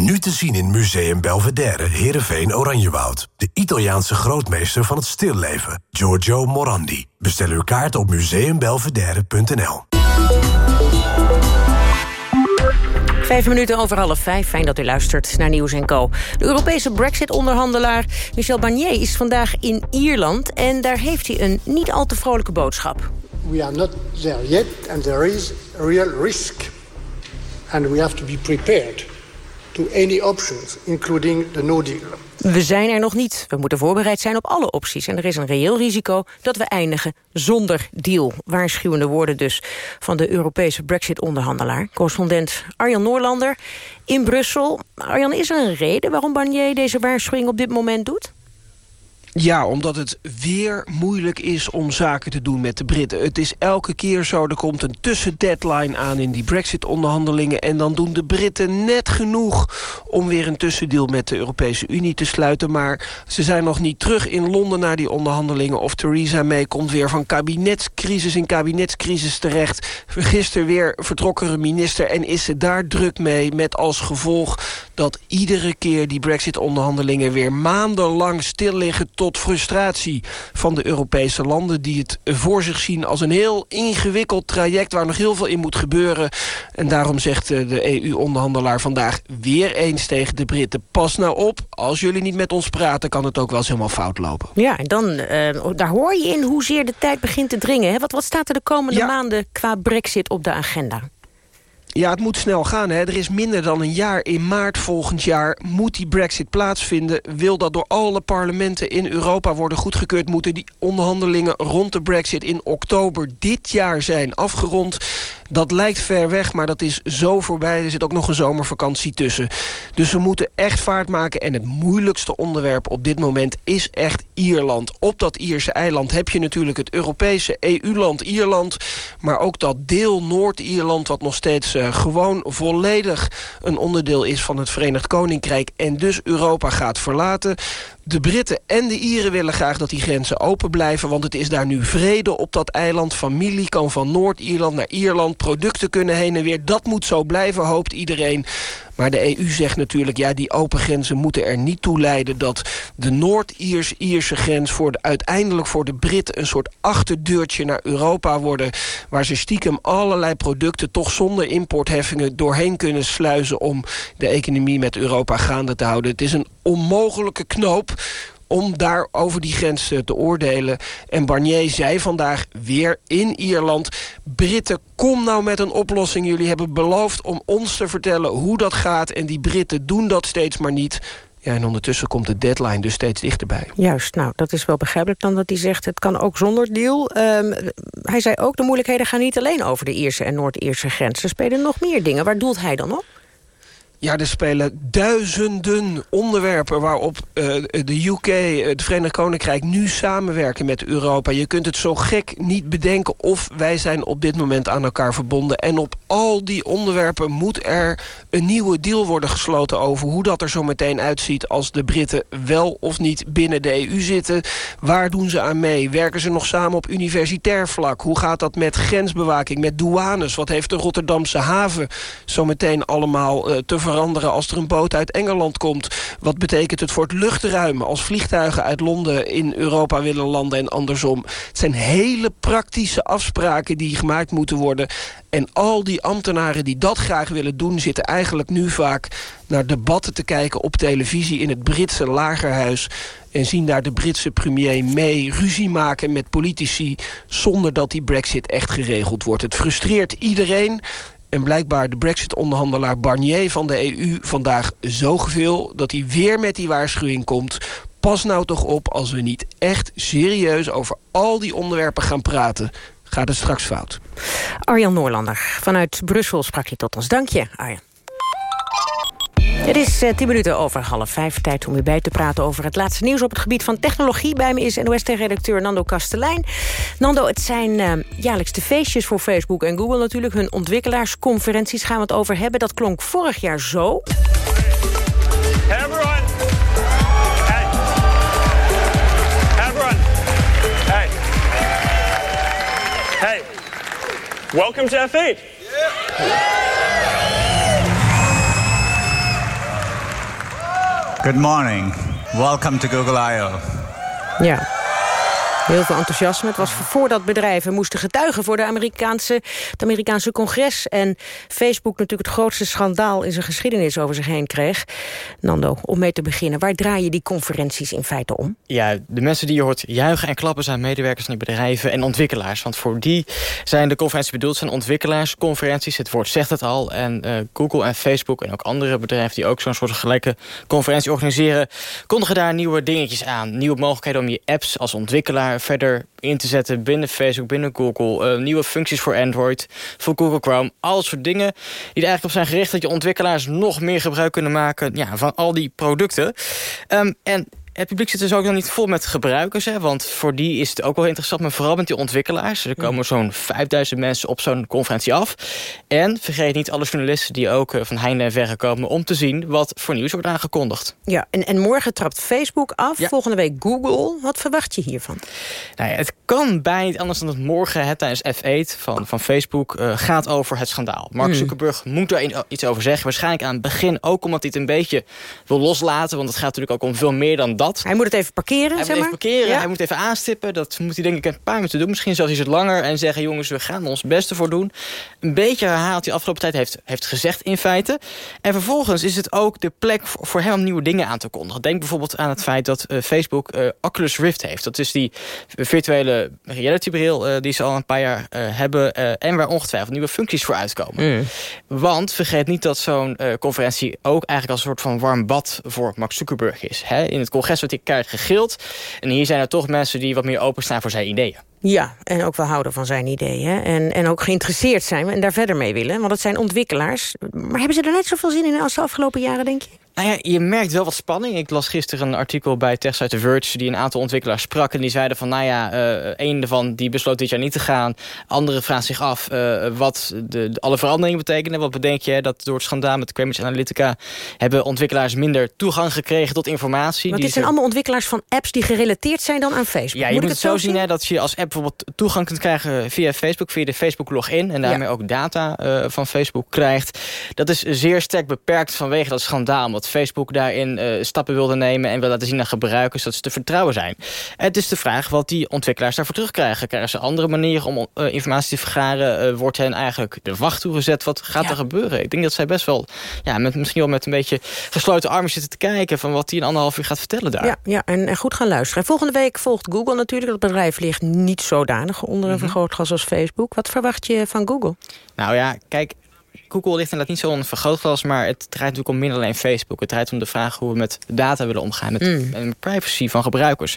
Nu te zien in Museum Belvedere, Heerenveen, Oranjewoud. De Italiaanse grootmeester van het stilleven, Giorgio Morandi. Bestel uw kaart op museumbelvedere.nl. Vijf minuten over half vijf. Fijn dat u luistert naar Nieuws Co. De Europese Brexit-onderhandelaar Michel Barnier is vandaag in Ierland... en daar heeft hij een niet al te vrolijke boodschap. We are not there yet and there is a real risk. And we have to be prepared any options, including the no deal. We zijn er nog niet. We moeten voorbereid zijn op alle opties. En er is een reëel risico dat we eindigen zonder deal. Waarschuwende woorden dus van de Europese Brexit-onderhandelaar. Correspondent Arjan Noorlander in Brussel. Arjan, is er een reden waarom Barnier deze waarschuwing op dit moment doet? Ja, omdat het weer moeilijk is om zaken te doen met de Britten. Het is elke keer zo, er komt een tussendeadline aan in die brexit-onderhandelingen... en dan doen de Britten net genoeg om weer een tussendeal met de Europese Unie te sluiten. Maar ze zijn nog niet terug in Londen naar die onderhandelingen... of Theresa May komt weer van kabinetscrisis in kabinetscrisis terecht. Gisteren weer vertrokken minister en is ze daar druk mee... met als gevolg dat iedere keer die brexit-onderhandelingen weer maandenlang stil liggen tot frustratie van de Europese landen... die het voor zich zien als een heel ingewikkeld traject... waar nog heel veel in moet gebeuren. En daarom zegt eh, de EU-onderhandelaar vandaag weer eens tegen de Britten... pas nou op, als jullie niet met ons praten... kan het ook wel eens helemaal fout lopen. Ja, en dan, uh, daar hoor je in hoezeer de tijd begint te dringen. Hè? Wat, wat staat er de komende maanden qua brexit op de agenda? Ja, het moet snel gaan. Hè. Er is minder dan een jaar. In maart volgend jaar moet die brexit plaatsvinden. Wil dat door alle parlementen in Europa worden goedgekeurd... moeten die onderhandelingen rond de brexit in oktober dit jaar zijn afgerond. Dat lijkt ver weg, maar dat is zo voorbij. Er zit ook nog een zomervakantie tussen. Dus we moeten echt vaart maken. En het moeilijkste onderwerp op dit moment is echt Ierland. Op dat Ierse eiland heb je natuurlijk het Europese EU-land Ierland... maar ook dat deel Noord-Ierland... wat nog steeds uh, gewoon volledig een onderdeel is van het Verenigd Koninkrijk... en dus Europa gaat verlaten. De Britten en de Ieren willen graag dat die grenzen open blijven... want het is daar nu vrede op dat eiland. Familie kan van Noord-Ierland naar Ierland. Producten kunnen heen en weer. Dat moet zo blijven, hoopt iedereen. Maar de EU zegt natuurlijk, ja, die open grenzen moeten er niet toe leiden... dat de Noord-Ierse grens voor de, uiteindelijk voor de Britten... een soort achterdeurtje naar Europa worden... waar ze stiekem allerlei producten toch zonder importheffingen doorheen kunnen sluizen... om de economie met Europa gaande te houden. Het is een onmogelijke knoop om daar over die grens te oordelen. En Barnier zei vandaag weer in Ierland... Britten, kom nou met een oplossing. Jullie hebben beloofd om ons te vertellen hoe dat gaat... en die Britten doen dat steeds maar niet... Ja, en ondertussen komt de deadline dus steeds dichterbij. Juist, nou, dat is wel begrijpelijk dan dat hij zegt... het kan ook zonder deal. Um, hij zei ook, de moeilijkheden gaan niet alleen over de Ierse en Noord-Ierse grens. Er spelen nog meer dingen. Waar doelt hij dan op? Ja, er spelen duizenden onderwerpen waarop uh, de UK, uh, het Verenigd Koninkrijk... nu samenwerken met Europa. Je kunt het zo gek niet bedenken of wij zijn op dit moment aan elkaar verbonden. En op al die onderwerpen moet er een nieuwe deal worden gesloten... over hoe dat er zo meteen uitziet als de Britten wel of niet binnen de EU zitten. Waar doen ze aan mee? Werken ze nog samen op universitair vlak? Hoe gaat dat met grensbewaking, met douanes? Wat heeft de Rotterdamse haven zo meteen allemaal uh, te veranderen? Veranderen als er een boot uit Engeland komt? Wat betekent het voor het luchtruim als vliegtuigen uit Londen in Europa willen landen en andersom? Het zijn hele praktische afspraken die gemaakt moeten worden. En al die ambtenaren die dat graag willen doen... zitten eigenlijk nu vaak naar debatten te kijken op televisie... in het Britse lagerhuis en zien daar de Britse premier mee ruzie maken met politici... zonder dat die brexit echt geregeld wordt. Het frustreert iedereen En blijkbaar de brexit-onderhandelaar Barnier van de EU vandaag zo dat hij weer met die waarschuwing komt... Pas nou toch op als we niet echt serieus over al die onderwerpen gaan praten. Gaat het straks fout. Arjan Noorlander vanuit Brussel sprak je tot ons. Dank je, Arjan. Het is uh, tien minuten over half vijf. Tijd om u bij te praten over het laatste nieuws op het gebied van technologie. Bij me is NOS-redacteur Nando Kastelein. Nando, het zijn uh, jaarlijkse feestjes voor Facebook en Google natuurlijk. Hun ontwikkelaarsconferenties gaan we het over hebben. Dat klonk vorig jaar zo. Hey everyone. Hey. Everyone. Hey. Hey. Welcome to F8. Good morning. Welcome to Google I.O. Ja. Heel veel enthousiasme. Het was voordat bedrijven moesten getuigen voor de Amerikaanse, het Amerikaanse congres. En Facebook natuurlijk het grootste schandaal in zijn geschiedenis over zich heen kreeg. Nando, om mee te beginnen, waar draaien die conferenties in feite om? Ja, de mensen die je hoort juichen en klappen zijn medewerkers van die bedrijven en ontwikkelaars. Want voor die zijn de conferenties bedoeld, zijn ontwikkelaarsconferenties. Het woord zegt het al. En uh, Google en Facebook en ook andere bedrijven die ook zo'n soort gelijke conferentie organiseren, kondigen daar nieuwe dingetjes aan. Nieuwe mogelijkheden om je apps als ontwikkelaar verder in te zetten binnen Facebook, binnen Google. Uh, nieuwe functies voor Android, voor Google Chrome. Al soort dingen die er eigenlijk op zijn gericht... dat je ontwikkelaars nog meer gebruik kunnen maken ja, van al die producten. Um, en het publiek zit dus ook nog niet vol met gebruikers. Hè, want voor die is het ook wel interessant. Maar vooral met die ontwikkelaars. Er komen zo'n 5000 mensen op zo'n conferentie af. En vergeet niet alle journalisten die ook eh, van heinde en verre komen... om te zien wat voor nieuws wordt aangekondigd. Ja, en, en morgen trapt Facebook af. Volgende week Google. Wat verwacht je hiervan? Nou ja, het kan bij niet anders dan dat morgen het tijdens F8 van, van Facebook... Uh, gaat over het schandaal. Mark hmm. Zuckerberg moet daar iets over zeggen. Waarschijnlijk aan het begin ook omdat hij het een beetje wil loslaten. Want het gaat natuurlijk ook om veel meer dan dat. Hij moet het even parkeren, hij zeg moet even parkeren, hij moet even aanstippen. Dat moet hij denk ik een paar minuten doen. Misschien zelfs iets langer. En zeggen, jongens, we gaan ons beste voor doen. Een beetje herhaalt hij afgelopen tijd heeft, heeft gezegd in feite. En vervolgens is het ook de plek voor hem om nieuwe dingen aan te kondigen. Denk bijvoorbeeld aan het feit dat uh, Facebook uh, Oculus Rift heeft. Dat is die virtuele reality-bril uh, die ze al een paar jaar hebben. en waar ongetwijfeld nieuwe functies voor uitkomen. Mm. Want vergeet niet dat zo'n conferentie ook eigenlijk als een soort van warm bad voor Mark Zuckerberg is. Hè? In het congres wordt die kaart gegild. En hier zijn er toch mensen die wat meer openstaan voor zijn ideeën. Ja, en ook wel houden van zijn ideeën. En, en ook geïnteresseerd zijn en daar verder mee willen. Want het zijn ontwikkelaars. Maar hebben ze er net zoveel zin in als de afgelopen jaren, denk je? Nou ja, je merkt wel wat spanning. Ik las gisteren een artikel bij TechSite The Verge... die een aantal ontwikkelaars sprak. En die zeiden van, nou ja, uh, een ervan die besloot dit jaar niet te gaan. Andere vraagt zich af uh, wat de, alle veranderingen betekenen. Wat bedenk je dat door het schandaal met Cambridge Analytica... hebben ontwikkelaars minder toegang gekregen tot informatie. Want dit zijn allemaal ontwikkelaars van apps die gerelateerd zijn dan aan Facebook. Ja, je moet, het zo zien hè, dat je als app bijvoorbeeld toegang kunt krijgen via Facebook... via de Facebook login en daarmee ja. ook data uh, van Facebook krijgt. Dat is zeer sterk beperkt vanwege dat schandaal Facebook daarin uh, stappen wilde nemen... en wil laten zien aan gebruikers dat ze te vertrouwen zijn. Het is de vraag wat die ontwikkelaars daarvoor terugkrijgen. Krijgen ze andere manieren om uh, informatie te vergaren? Uh, wordt hen eigenlijk de wacht toegezet? Wat gaat ja. er gebeuren? Ik denk dat zij best wel, ja, met, misschien wel met een beetje gesloten armen zitten te kijken... van wat die in anderhalf uur gaat vertellen daar. Ja, ja en, en goed gaan luisteren. Volgende week volgt Google natuurlijk. Dat bedrijf ligt niet zodanig onder een mm -hmm. vergrootglas als Facebook. Wat verwacht je van Google? Nou ja, kijk, Google ligt inderdaad niet zo een vergrootglas... maar het draait natuurlijk om minder alleen Facebook. Het draait om de vraag hoe we met data willen omgaan... met, mm. privacy van gebruikers.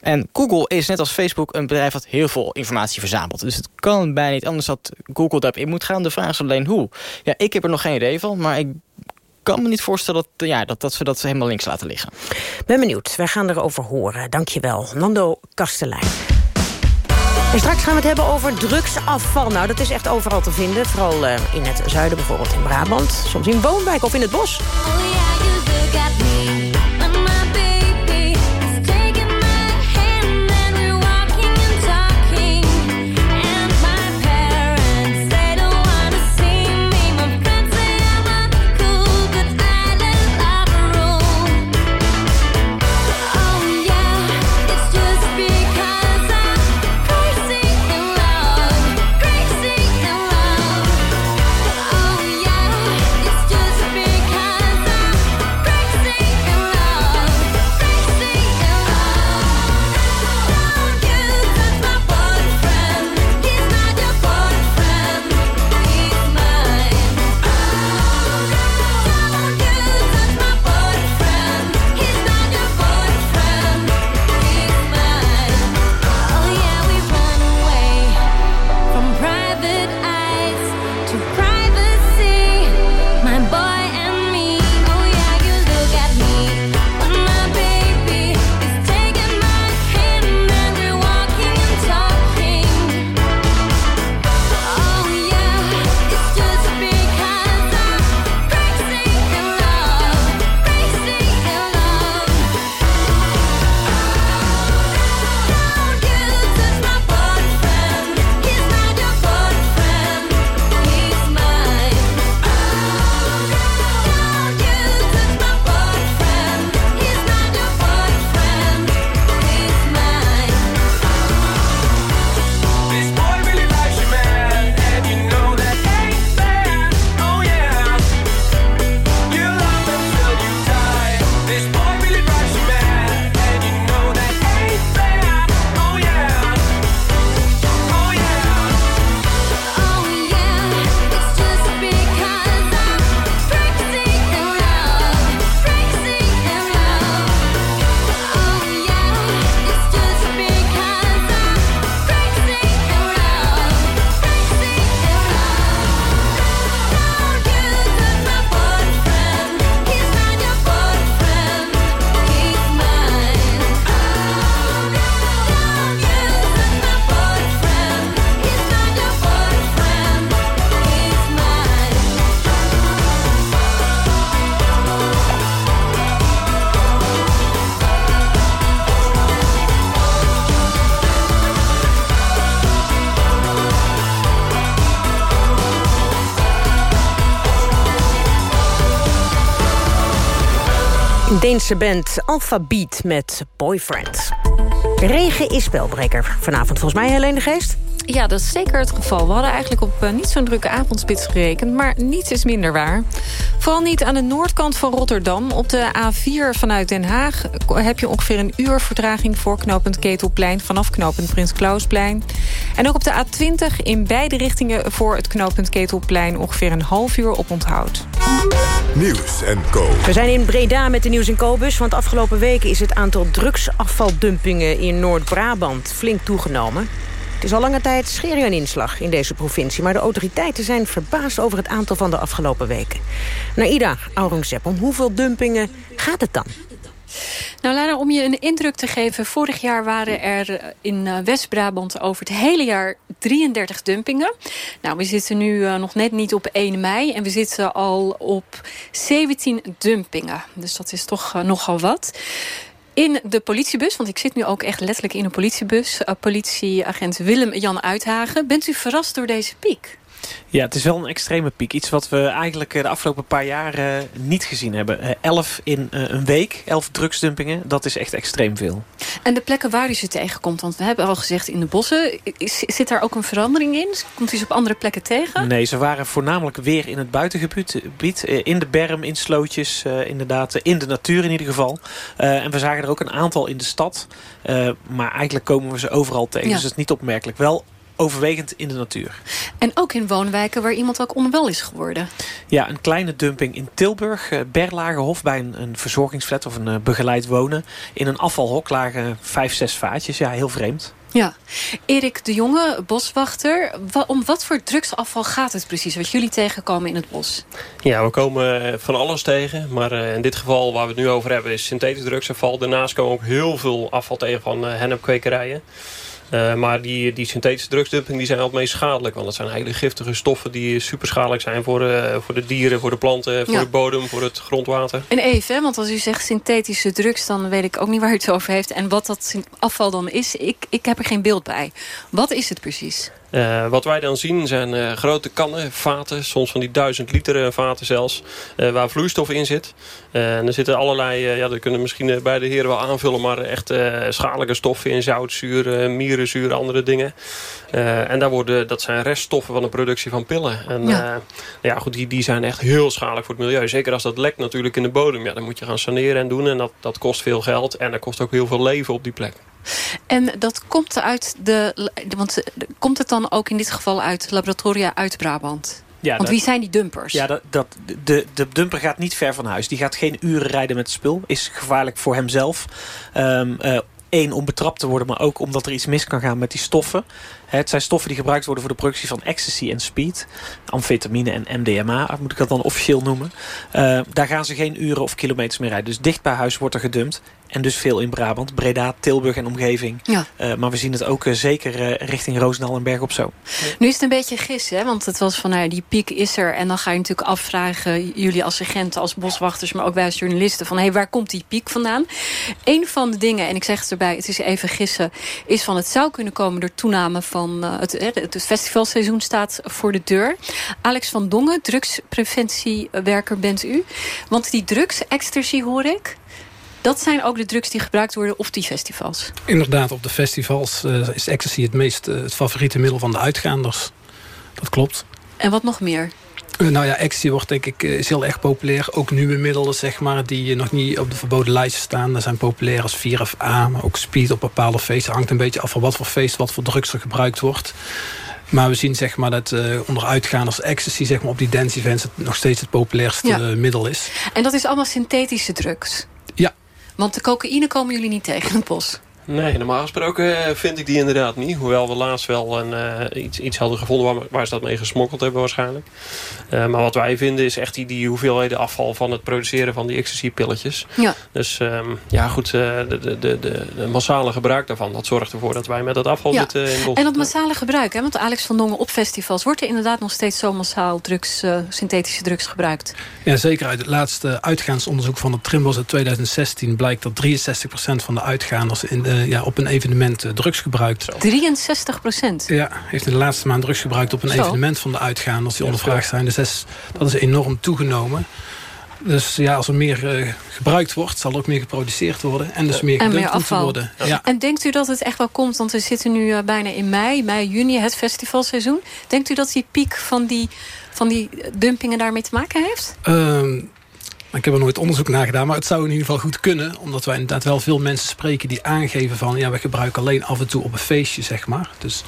En Google is net als Facebook een bedrijf dat heel veel informatie verzamelt. Dus het kan bijna niet anders dat Google daarop in moet gaan. De vraag is alleen hoe. Ja, ik heb er nog geen idee van, maar ik kan me niet voorstellen dat, ja, dat, dat we dat helemaal links laten liggen. Ben benieuwd. Wij gaan erover horen. Dankjewel. Nando Kastelein. En straks gaan we het hebben over drugsafval. Nou, dat is echt overal te vinden. Vooral uh, in het zuiden, bijvoorbeeld in Brabant. Soms in woonwijk of in het bos. Oh, Deense band Alphabeat met Boyfriend. Regen is spelbreker. Vanavond volgens mij Helene de Geest. Ja, dat is zeker het geval. We hadden eigenlijk op uh, niet zo'n drukke avondspits gerekend... maar niets is minder waar. Vooral niet aan de noordkant van Rotterdam. Op de A4 vanuit Den Haag heb je ongeveer een uur vertraging... voor knooppunt Ketelplein vanaf knooppunt Prins Klausplein. En ook op de A20 in beide richtingen voor het knooppunt Ketelplein... ongeveer een half uur op onthoud. Nieuws en Co. We zijn in Breda met de Nieuws en Co-bus... want afgelopen weken is het aantal drugsafvaldumpingen in Noord-Brabant flink toegenomen. Het is al lange tijd schering en inslag in deze provincie... maar de autoriteiten zijn verbaasd over het aantal van de afgelopen weken. Naida Aurangzeb, om hoeveel dumpingen gaat het dan? Nou, Lara, om je een indruk te geven... vorig jaar waren er in eh, West-Brabant over het hele jaar 33 dumpingen. Nou, we zitten nu uh, nog net niet op 1 mei... en we zitten al op 17 dumpingen. Dus dat is toch nogal wat in de politiebus, want ik zit nu ook echt letterlijk in een politiebus... Uh, politieagent Willem-Jan Uithagen. Bent u verrast door deze piek? Ja, het is wel een extreme piek. Iets wat we eigenlijk de afgelopen paar jaar niet gezien hebben. Elf in een week, elf drugsdumpingen, dat is echt extreem veel. En de plekken waar u ze tegenkomt, want we hebben al gezegd in de bossen... Is, zit daar ook een verandering in? Komt u ze op andere plekken tegen? Nee, ze waren voornamelijk weer in het buitengebied. In de berm, in slootjes, inderdaad. In de natuur in ieder geval. Uh, en we zagen er ook een aantal in de stad. Uh, maar eigenlijk komen we ze overal tegen. Ja. Dus het is niet opmerkelijk. Wel overwegend in de natuur. En ook in woonwijken waar iemand ook onwel is geworden. Ja, een kleine dumping in Tilburg. Uh, Berlagerhof bij een, een verzorgingsflat of een uh, begeleid wonen. In een afvalhok lagen vijf, zes vaatjes. Ja, heel vreemd. Ja. Erik de Jonge, boswachter. Om wat voor drugsafval gaat het precies wat jullie tegenkomen in het bos? Ja, we komen van alles tegen. Maar in dit geval waar we het nu over hebben is synthetisch drugsafval. Daarnaast komen we ook heel veel afval tegen van hennepkwekerijen. Uh, maar die, die synthetische drugsdumping die zijn het meest schadelijk. Want dat zijn hele giftige stoffen die super schadelijk zijn voor, uh, voor de dieren, voor de planten, voor ja. de bodem, voor het grondwater. En even, hè, want als u zegt synthetische drugs, dan weet ik ook niet waar u het over heeft. En wat dat afval dan is, ik, ik heb er geen beeld bij. Wat is het precies? Uh, wat wij dan zien zijn uh, grote kannen, vaten, soms van die duizend liter vaten zelfs, uh, waar vloeistof in zit. en er zitten allerlei, ja, dat kunnen misschien beide heren wel aanvullen, maar echt schadelijke stoffen in, zoutzuur, mierenzuur, andere dingen. en daar worden, dat zijn reststoffen van de productie van pillen. En ja, ja goed, die, die zijn echt heel schadelijk voor het milieu. Zeker als dat lekt natuurlijk in de bodem. Ja, dan moet je gaan saneren en doen en dat, dat kost veel geld en dat kost ook heel veel leven op die plek. En dat komt uit de. Want komt het dan ook in dit geval uit laboratoria uit Brabant? Ja, Want wie zijn die dumpers? Ja, dat, dat, de, de dumper gaat niet ver van huis. Die gaat geen uren rijden met spul. Is gevaarlijk voor hemzelf. Um, uh, Eén, om betrapt te worden, maar ook omdat er iets mis kan gaan met die stoffen. Het zijn stoffen die gebruikt worden voor de productie van ecstasy en speed. Amfetamine en MDMA, moet ik dat dan officieel noemen. Uh, daar gaan ze geen uren of kilometers meer rijden. Dus dicht bij huis wordt er gedumpt. En dus veel in Brabant, Breda, Tilburg en omgeving. Ja. Uh, maar we zien het ook uh, zeker uh, richting Roosendaal en Berg op Zoom. Nu is het een beetje gis, hè? want het was van nou, die piek is er. En dan ga je natuurlijk afvragen, jullie als agenten, als boswachters... maar ook wij als journalisten, van hey, waar komt die piek vandaan? Een van de dingen, en ik zeg het erbij, het is even gissen... is van het zou kunnen komen door toename van het, het festivalseizoen staat voor de deur. Alex van Dongen, drugspreventiewerker bent u. Want die drugs, ecstasy hoor ik... Dat zijn ook de drugs die gebruikt worden op die festivals? Inderdaad, op de festivals uh, is ecstasy het meest uh, het favoriete middel van de uitgaanders. Dat klopt. En wat nog meer? Uh, nou ja, ecstasy wordt denk ik is heel erg populair. Ook nieuwe middelen, zeg maar, die nog niet op de verboden lijst staan. Dat zijn populair als 4FA, maar ook speed op bepaalde feesten. Hangt een beetje af van wat voor feest, wat voor drugs er gebruikt wordt. Maar we zien zeg maar, dat uh, onder uitgaanders ecstasy zeg maar, op die dance events... het nog steeds het populairste ja. middel is. En dat is allemaal synthetische drugs? Ja, want de cocaïne komen jullie niet tegen in het bos? Nee, normaal gesproken vind ik die inderdaad niet. Hoewel we laatst wel een, uh, iets, iets hadden gevonden waar, waar, ze dat mee gesmokkeld hebben waarschijnlijk. Uh, maar wat wij vinden is echt die, die hoeveelheden afval van het produceren van die ecstasy-pilletjes. Ja. Dus um, ja goed, uh, de, de, de, de, massale gebruik daarvan, dat zorgt ervoor dat wij met dat afval ja. zitten in. En dat massale gebruik, hè, want Alex van Dongen op festivals... wordt er inderdaad nog steeds zo massaal drugs, synthetische drugs gebruikt? Ja, zeker. Uit het laatste uitgaansonderzoek van de Trimbos uit 2016 blijkt dat 63% van de uitgaanders in de ja, op een evenement uh, drugs gebruikt. 63 procent? Ja, heeft in de laatste maand drugs gebruikt op een Zo. evenement van de uitgaanders die ondervraagd zijn. Dus dat is, dat is enorm toegenomen. Dus ja, als er meer eh, gebruikt wordt, zal er ook meer geproduceerd worden. En dus meer meer moeten afval. worden. Ja. En denkt u dat het echt wel komt, want we zitten nu eh, bijna in mei, mei, juni, het festivalseizoen. Denkt u dat die piek van die, van die dumpingen daarmee te maken heeft? Ehm, ik heb er nooit onderzoek naar gedaan, maar het zou in ieder geval goed kunnen. Omdat wij inderdaad wel veel mensen spreken die aangeven van... ja, we gebruiken alleen af en toe op een feestje, zeg maar. Dus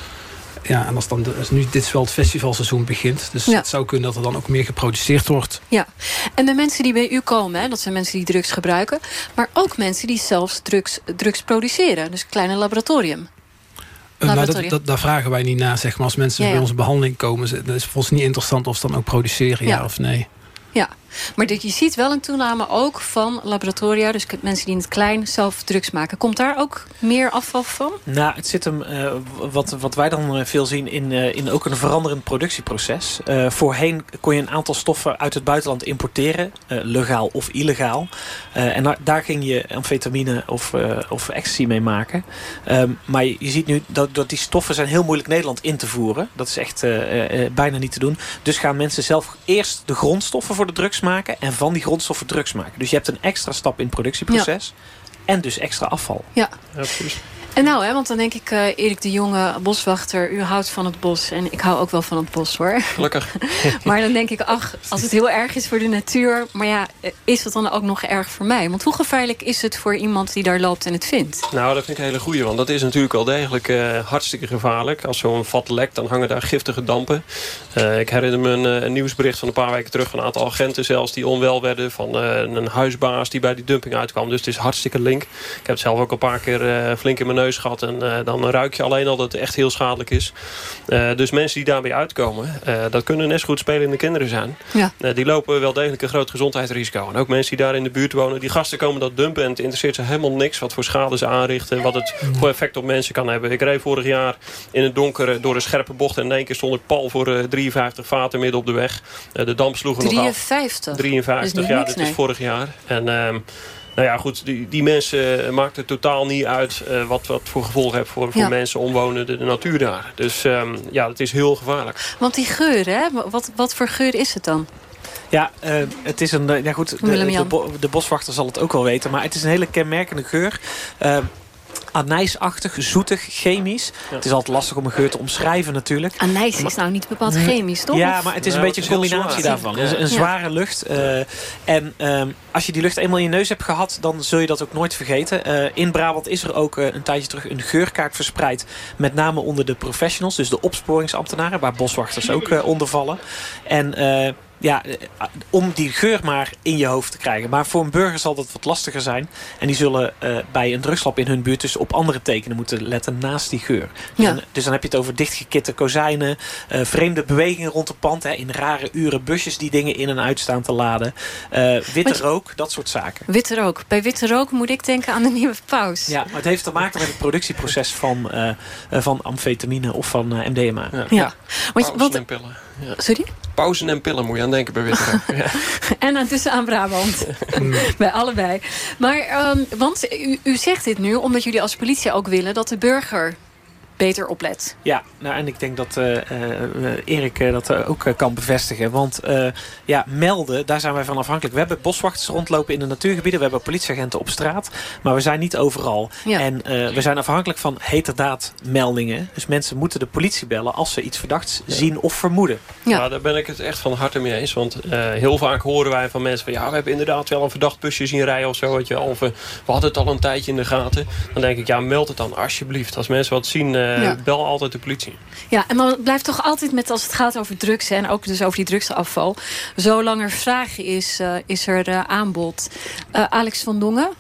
ja, en als dan de, als nu dit is wel het festivalseizoen begint. Dus Ja. het zou kunnen dat er dan ook meer geproduceerd wordt. Ja, en de mensen die bij u komen, hè, dat zijn mensen die drugs gebruiken... maar ook mensen die zelfs drugs, drugs produceren. Dus een kleine laboratorium. Maar dat, Laboratorium. dat, daar vragen wij niet naar, zeg maar. Als mensen Ja, ja. bij onze behandeling komen... dat is voor ons niet interessant of ze dan ook produceren, ja, Ja. of nee. Ja, maar dit, je ziet wel een toename ook van laboratoria... dus mensen die in het klein zelf drugs maken. Komt daar ook meer afval van? Nou, het zit hem, eh, wat, wat wij dan eh, veel zien, in, eh, in ook een veranderend productieproces. Voorheen kon je een aantal stoffen uit het buitenland importeren, legaal of illegaal. En daar, ging je amfetamine of, of ecstasy mee maken. Ehm, maar je, je ziet nu dat, dat die stoffen zijn heel moeilijk Nederland in te voeren. Dat is echt bijna niet te doen. Dus gaan mensen zelf eerst de grondstoffen voor de drugs maken... en van die grondstoffen drugs maken. Dus je hebt een extra stap in het productieproces... en dus extra afval. Ja. En nou, hè, want dan denk ik, eh, Erik de Jonge, boswachter... u houdt van het bos en ik hou ook wel van het bos, hoor. Gelukkig. maar dan denk ik, ach, als het heel erg is voor de natuur... maar ja, eh, is het dan ook nog erg voor mij? Want hoe gevaarlijk is het voor iemand die daar loopt en het vindt? Nou, dat vind ik een hele goeie, want dat is natuurlijk wel degelijk eh, hartstikke gevaarlijk. Als zo'n vat lekt, dan hangen daar giftige dampen. Eh, ik herinner me een, eh, een nieuwsbericht van een paar weken terug... van een aantal agenten zelfs die onwel werden... van eh, een huisbaas die bij die dumping uitkwam. Dus het is hartstikke link. Ik heb het zelf ook een paar keer eh, flink in mijn neus gehad... en eh, dan ruik je alleen al dat het echt heel schadelijk is. Eh, dus mensen die daarbij uitkomen... eh, dat kunnen net goed spelende kinderen zijn. Ja. Die lopen wel degelijk een groot gezondheidsrisico. En ook mensen die daar in de buurt wonen. Die gasten komen dat dumpen en het interesseert ze helemaal niks... wat voor schade ze aanrichten, wat het voor effect op mensen kan hebben. Ik reed vorig jaar in het donker door een scherpe bocht... en in één keer stond ik pal voor eh, 53 vaten midden op de weg. De damp sloeg er nog af. 53? 53, Dat is niet ja, niks, dit nee. is vorig jaar. En ehm, nou ja, goed, die, die mensen eh, maakt het totaal niet uit... eh, wat, wat voor gevolgen heeft voor, voor Ja. mensen, omwonenden, de natuur daar. Dus ehm, ja, het is heel gevaarlijk. Want die geur, hè? Wat, wat voor geur is het dan? Ja, eh, het is een. ja goed, de, de, bo- de boswachter zal het ook wel weten. Maar het is een hele kenmerkende geur. Eh, anijsachtig, zoetig, chemisch. Het is altijd lastig om een geur te omschrijven natuurlijk. Anijs is nou niet bepaald chemisch, toch? Ja, maar het is een beetje een combinatie daarvan. Ja. Het is een Ja. zware lucht. eh, en ehm, als je die lucht eenmaal in je neus hebt gehad... dan zul je dat ook nooit vergeten. Eh, in Brabant is er ook eh, een tijdje terug een geurkaart verspreid. Met name onder de professionals. Dus de opsporingsambtenaren. Waar boswachters ook eh, onder vallen. En... ja, eh, om die geur maar in je hoofd te krijgen. Maar voor een burger zal dat wat lastiger zijn. En die zullen eh, bij een drugslab in hun buurt... dus op andere tekenen moeten letten naast die geur. Dus, Ja. dan, dus dan heb je het over dichtgekitte kozijnen... eh, vreemde bewegingen rond het pand. Hè, in rare uren busjes die dingen in en uit staan te laden. eh, witte je- rook, dat soort zaken. Witte rook. Bij witte rook moet ik denken aan de nieuwe paus. Ja, maar het heeft te maken met het productieproces van, van amfetamine of van eh, MDMA. Ja. Want, want. Sorry? Pauzen en pillen moet je aan denken bij witte ja. En aan tussen aan Brabant. Bij allebei. Maar, ehm, want u, u zegt dit nu omdat jullie als politie ook willen dat de burger beter oplet. Ja, nou, en ik denk dat eh, eh, Erik eh, dat ook kan bevestigen. Want eh, ja, melden, daar zijn wij van afhankelijk. We hebben boswachters rondlopen in de natuurgebieden. We hebben politieagenten op straat. Maar we zijn niet overal. Ja. En eh, we zijn afhankelijk van heterdaad meldingen. Dus mensen moeten de politie bellen als ze iets verdachts zien of vermoeden. Ja. Nou, daar ben ik het echt van harte mee eens. Want eh, heel vaak horen wij van mensen van... ja, we hebben inderdaad wel een verdacht busje zien rijden of zo. Weet je, of we hadden het al een tijdje in de gaten. Dan denk ik, ja, meld het dan alsjeblieft. Als mensen wat zien, Ja. bel altijd de politie. Ja, en dan blijft toch altijd met als het gaat over drugs... hè, en ook dus over die drugsafval... zolang er vraag is, eh, is er eh, aanbod. Eh, Alex van Dongen,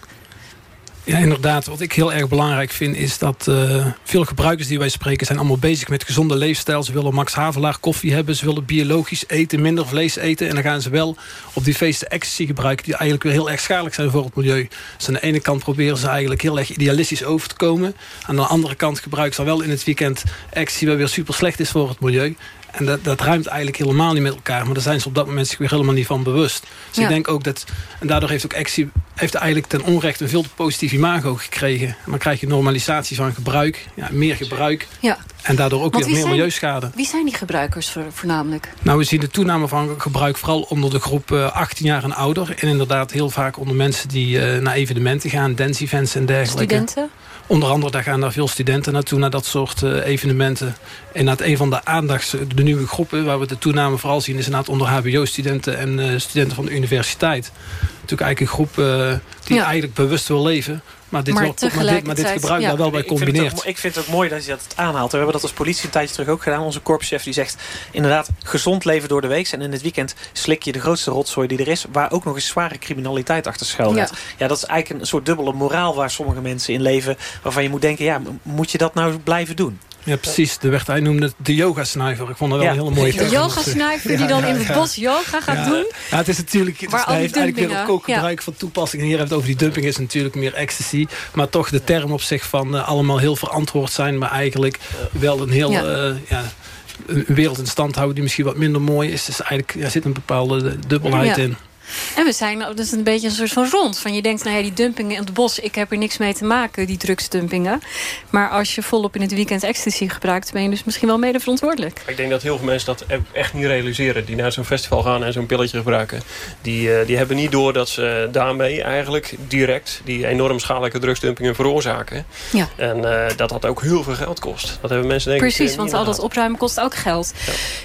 Ja, inderdaad. Wat ik heel erg belangrijk vind is dat eh, veel gebruikers die wij spreken... zijn allemaal bezig met gezonde leefstijl. Ze willen Max Havelaar koffie hebben. Ze willen biologisch eten, minder vlees eten. En dan gaan ze wel op die feesten ecstasy gebruiken... die eigenlijk weer heel erg schadelijk zijn voor het milieu. Dus aan de ene kant proberen ze eigenlijk heel erg idealistisch over te komen. Aan de andere kant gebruiken ze wel in het weekend ecstasy... wat weer super slecht is voor het milieu. En dat, dat ruimt eigenlijk helemaal niet met elkaar. Maar daar zijn ze op dat moment zich weer helemaal niet van bewust. Dus Ja. ik denk ook dat... En daardoor heeft ook Actie heeft eigenlijk ten onrechte een veel te positief imago gekregen. En dan krijg je normalisatie van gebruik. Ja, meer gebruik. Ja. En daardoor ook weer meer zijn- milieuschade. Wie zijn die gebruikers voor- voornamelijk? Nou, we zien de toename van gebruik vooral onder de groep eh, 18 jaar en ouder. En inderdaad heel vaak onder mensen die eh, naar evenementen gaan, dance events en dergelijke. Studenten? Onder andere, daar gaan daar veel studenten naartoe, naar dat soort eh, evenementen. En uit een van de aandachts, de nieuwe groepen, waar we de toename vooral zien, is inderdaad onder HBO-studenten en eh, studenten van de universiteit. Natuurlijk eigenlijk een groep eh, die Ja. eigenlijk bewust wil leven, maar dit, Maar wel, maar dit, maar dit gebruik ja. daar wel bij Ik vind, het combineert. ook, ik vind het ook mooi dat je dat aanhaalt. We hebben dat als politie een tijdje terug ook gedaan. Onze korpschef die zegt inderdaad gezond leven door de week. En in het weekend slik je de grootste rotzooi die er is. Waar ook nog eens zware criminaliteit achter schuil gaat. Ja. Ja. dat is eigenlijk een soort dubbele moraal waar sommige mensen in leven. Waarvan je moet denken, ja, moet je dat nou blijven doen? Ja, precies. De werd, hij noemde het de yoga-snuiver. Ik vond dat wel Ja. een hele mooie De term. yoga-snuiver die dan in het bos yoga gaat Ja. doen? Ja, het is natuurlijk, het Waar is, al hij die heeft eigenlijk weer ook gebruik van toepassing. En hier hebben we het over die dumping is natuurlijk meer ecstasy. Maar toch de term op zich van eh, allemaal heel verantwoord zijn. Maar eigenlijk wel een heel... Ja. eh, ja, een wereld in stand houden die misschien wat minder mooi is. Dus eigenlijk ja, zit een bepaalde dubbelheid Ja. in. En we zijn nou, dus een beetje een soort van rond. Van je denkt, nou ja, die dumpingen in het bos, ik heb er niks mee te maken, die drugsdumpingen. Maar als je volop in het weekend ecstasy gebruikt, ben je dus misschien wel mede verantwoordelijk. Ik denk dat heel veel mensen dat e- echt niet realiseren. Die naar zo'n festival gaan en zo'n pilletje gebruiken. Die, eh, die hebben niet door dat ze daarmee eigenlijk direct... die enorm schadelijke drugsdumpingen veroorzaken. Ja. En eh, dat dat ook heel veel geld kost. Dat hebben mensen denk ik Precies, eh, want al dat opruimen kost ook geld.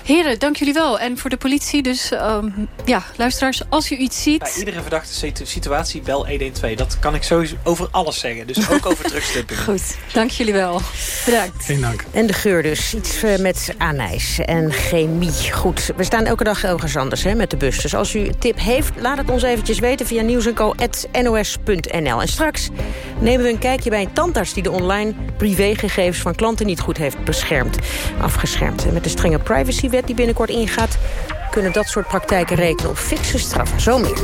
Heren, dank jullie wel. En voor de politie dus, ehm, ja, luisteraars, als u iets ziet... Bij iedere verdachte situ- situatie bel 112. Dat kan ik sowieso over alles zeggen. Dus ook over drugsdumpingen. Goed, dank jullie wel. Bedankt. Geen dank. En de geur dus. Iets eh, met anijs en chemie. Goed, we staan elke dag ergens anders hè, met de bus. Dus als u een tip heeft, laat het ons eventjes weten... via nieuwsenco.nos.nl. En straks nemen we een kijkje bij een tandarts... die de online privégegevens van klanten niet goed heeft beschermd. Afgeschermd. En met de strenge privacywet die binnenkort ingaat... kunnen dat soort praktijken rekenen op fikse straffen. Zo meer.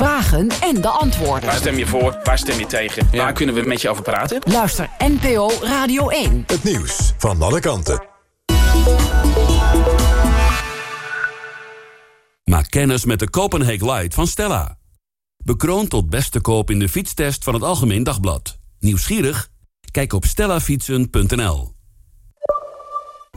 vragen en de antwoorden. Waar stem je voor? Waar stem je tegen? Waar kunnen we met je over praten? Luister NPO Radio 1. Het nieuws van alle kanten. Maak kennis met de Copenhagen Light van Stella. Bekroond tot beste koop in de fietstest van het Algemeen Dagblad. Nieuwsgierig? Kijk op stellafietsen.nl.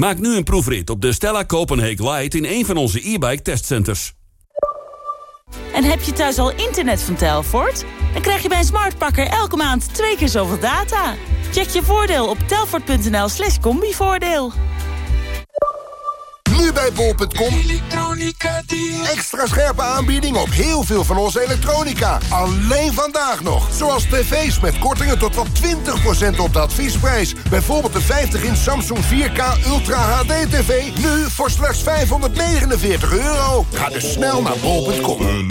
Maak nu een proefrit op de Stella Copenhagen Light in een van onze e-bike testcenters. En heb je thuis al internet van Telfort? Dan krijg je bij een smartpakker elke maand twee keer zoveel data. Check je voordeel op telfort.nl slash combivoordeel. Bij bol.com. Extra scherpe aanbieding op heel veel van onze elektronica. Alleen vandaag nog. Zoals tv's met kortingen tot wel 20% op de adviesprijs. Bijvoorbeeld de 50 in Samsung 4K Ultra HD TV. Nu voor slechts 549 euro. Ga dus snel naar bol.com.